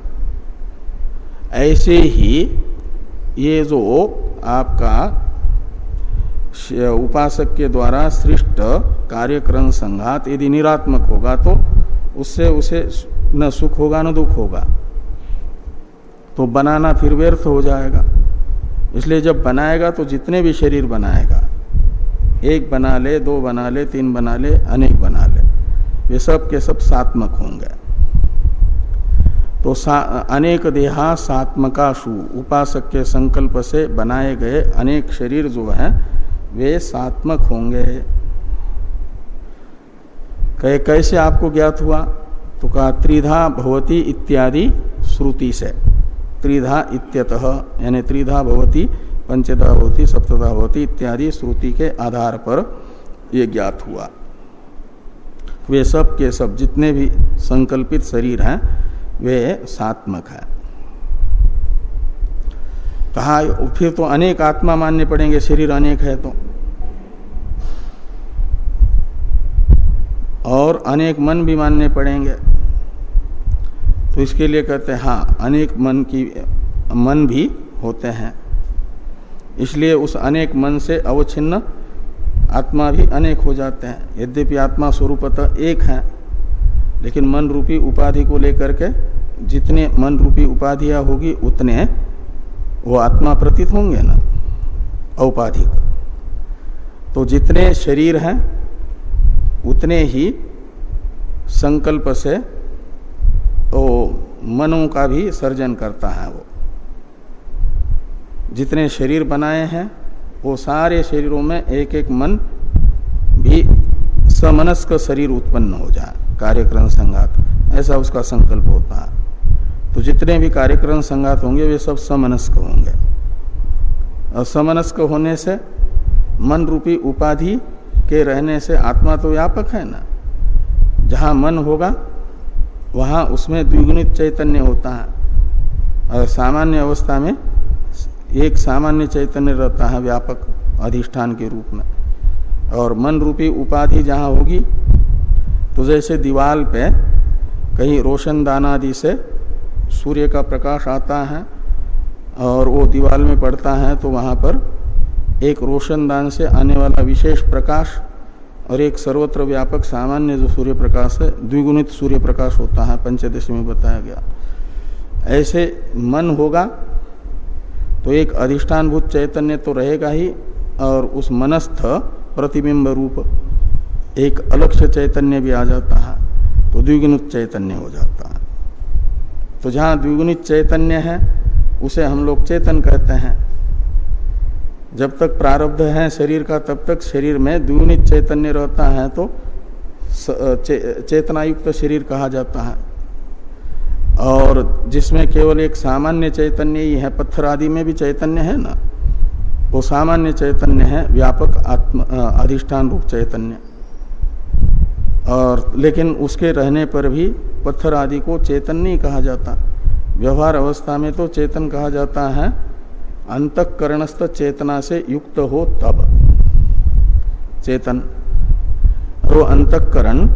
Speaker 1: ऐसे ही ये जो आपका उपासक के द्वारा सृष्ट कार्यक्रम संघात यदि निरात्मक होगा तो उससे उसे न सुख होगा न दुख होगा। तो बनाना फिर व्यर्थ हो जाएगा। इसलिए जब बनाएगा तो जितने भी शरीर बनाएगा, एक बना ले, दो बना ले, तीन बना ले, अनेक बना ले वे सब के सब सात्मक होंगे। तो अनेक देहा सात्मकाशु उपासक के संकल्प से बनाए गए अनेक शरीर जो है, वे सात्मक होंगे। कैसे आपको ज्ञात हुआ? तो कहा, त्रिधा भवती इत्यादि श्रुति से। त्रिधा इत्यतः, यानी त्रिधा भवती, पंचधा भवती, सप्तधा भवती इत्यादि श्रुति के आधार पर ये ज्ञात हुआ। वे सब के सब जितने भी संकल्पित शरीर हैं, वे सात्मक है। कहा, फिर तो अनेक आत्मा मानने पड़ेंगे, शरीर अनेक है तो। और अनेक मन भी मानने पड़ेंगे। तो इसके लिए कहते हैं हाँ अनेक मन की, मन भी होते हैं। इसलिए उस अनेक मन से अवच्छिन्न आत्मा भी अनेक हो जाते हैं। यद्यपि आत्मा स्वरूपतः एक है, लेकिन मन रूपी उपाधि को लेकर के जितने मन रूपी उपाधियाँ होगी, उतने वो आत्मा प्रतीत होंगे ना, औपाधिक। तो जितने शरीर हैं, उतने ही संकल्प से वो मनों का भी सर्जन करता है वो। जितने शरीर बनाए हैं, वो सारे शरीरों में एक एक मन भी समनस्क शरीर उत्पन्न हो जाए, कार्यक्रम संघात। ऐसा उसका संकल्प होता है। तो जितने भी कार्यक्रम संघात होंगे, वे सब समनस्क होंगे। और समनस्क होने से मन रूपी उपाधि के रहने से आत्मा तो व्यापक है ना। जहाँ मन होगा, वहाँ उसमें द्विगुणित चैतन्य होता है। और सामान्य अवस्था में एक सामान्य चैतन्य रहता है व्यापक अधिष्ठान के रूप में। और मन रूपी उपाधि जहाँ होगी तो जैसे दीवाल पे कहीं रोशनदान आदि से सूर्य का प्रकाश आता है, और वो दीवाल में पड़ता है तो वहाँ पर एक रोशनदान से आने वाला विशेष प्रकाश और एक सर्वत्र व्यापक सामान्य जो सूर्य प्रकाश है, द्विगुणित सूर्य प्रकाश होता है पंचदशी में बताया गया। ऐसे मन होगा तो एक अधिष्ठान भूत चैतन्य तो रहेगा ही, और उस मनस्थ प्रतिबिंब रूप एक अलक्ष्य चैतन्य भी आ जाता है तो द्विगुणित चैतन्य हो जाता है। तो जहाँ द्विगुणित चैतन्य है, उसे हम लोग चेतन कहते हैं। जब तक प्रारब्ध है शरीर का तब तक शरीर में द्विगुणित चैतन्य रहता है तो चे, चेतनायुक्त शरीर कहा जाता है। और जिसमें केवल एक सामान्य चैतन्य ही है पत्थर आदि में भी चैतन्य है ना वो सामान्य चैतन्य है व्यापक आत्म अधिष्ठान रूप चैतन्य। और लेकिन उसके रहने पर भी पत्थर आदि को चेतन नहीं कहा जाता। व्यवहार अवस्था में तो चेतन कहा जाता है अंतकरणस्थ चेतना से युक्त हो तब। चेतन। वो अंतकरण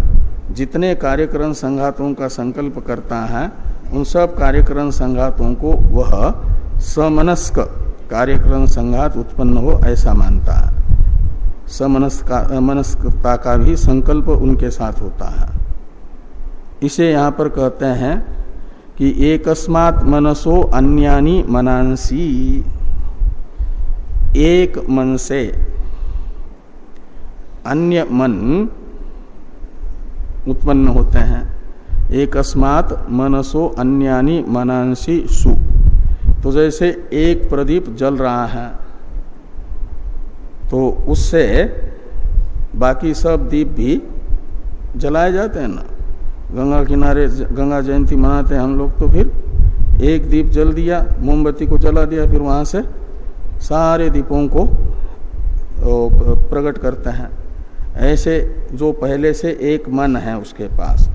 Speaker 1: जितने कार्यक्रम संघातों का संकल्प करता है, उन सब कार्यक्रम संघातों को वह समनस्क कार्यक्रम संघात उत्पन्न हो ऐसा मानता है। समनस्कता का भी संकल्प उनके साथ होता है। इसे यहाँ पर कहते हैं कि एकस्मात मनसो अन्यानी मनांसी। एक मन से, अन्य मन उत्पन्न होते हैं। एक अस्मात मनसो अन्यानी मनांसी सु। तो जैसे एक प्रदीप जल रहा है तो उससे बाकी सब दीप भी जलाए जाते हैं ना। गंगा किनारे गंगा जयंती मनाते हैं हम लोग तो फिर। एक दीप जल दिया, मोमबत्ती को जला दिया, फिर वहाँ से सारे दीपों को प्रकट करते हैं। ऐसे जो पहले से एक मन है उसके पास,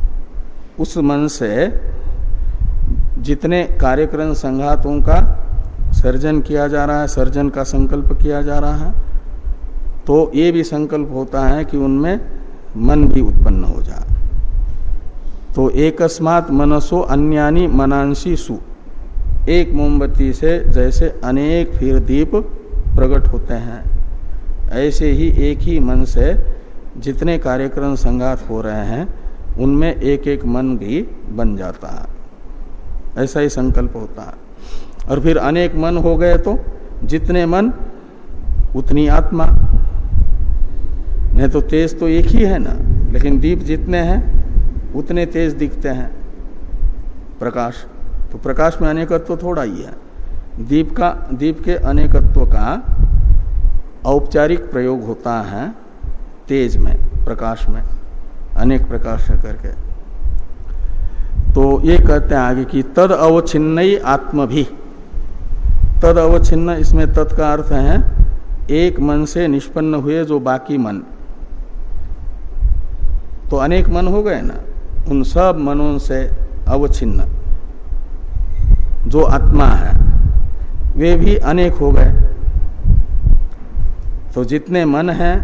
Speaker 1: उस मन से जितने कार्यक्रम संघातों का सर्जन किया जा रहा है, सर्जन का संकल्प किया जा रहा है तो ये भी संकल्प होता है कि उनमें मन भी उत्पन्न हो जाए। तो एकस्मात मनसो अन्यानी मनांसी सु। एक मोमबत्ती से जैसे अनेक फिर दीप प्रकट होते हैं। ऐसे ही एक ही मन से जितने कार्यक्रम संगात हो रहे हैं, उनमें एक एक मन भी बन जाता है। ऐसा ही संकल्प होता है। और फिर अनेक मन हो गए तो जितने मन, उतनी आत्मा। नहीं तो तेज तो एक ही है ना, लेकिन दीप जितने हैं, उतने तेज दिखते हैं। प्रकाश। तो प्रकाश में अनेकत्व थोड़ा ही है। दीप का, दीप के अनेकत्व का औपचारिक प्रयोग होता है तेज में, प्रकाश में, अनेक प्रकाश करके। तो ये कहते हैं आगे कि तद अवच्छिन्न आत्म भी तद अवच्छिन्न इसमें तत् का अर्थ है, एक मन से निष्पन्न हुए जो बाकी मन। तो अनेक मन हो गए ना, उन सब मनों से अवच्छिन्न। जो आत्मा है, वे भी अनेक हो गए। तो जितने मन हैं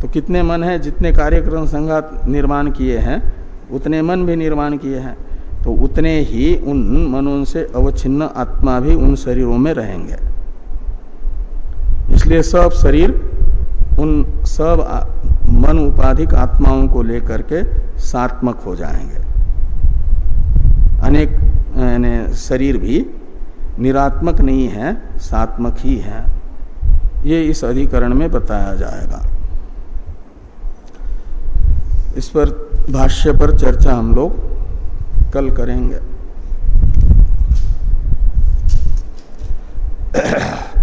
Speaker 1: तो कितने मन हैं, जितने कार्यक्रम संघात निर्माण किए हैं, उतने मन भी निर्माण किए हैं। तो उतने ही उन मनों से अवच्छिन्न आत्मा भी उन शरीरों में रहेंगे। इसलिए सब शरीर, उन सब मन उपाधिक आत्माओं को लेकर के सात्मक हो जाएँगे। अनेक शरीर भी निरात्मक नहीं है, सात्मक ही है। ये इस अधिकरण में बताया जाएगा। इस पर भाष्य पर चर्चा हम लोग कल करेंगे।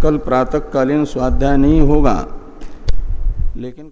Speaker 1: कल प्रातःकालीन स्वाध्याय नहीं होगा, लेकिन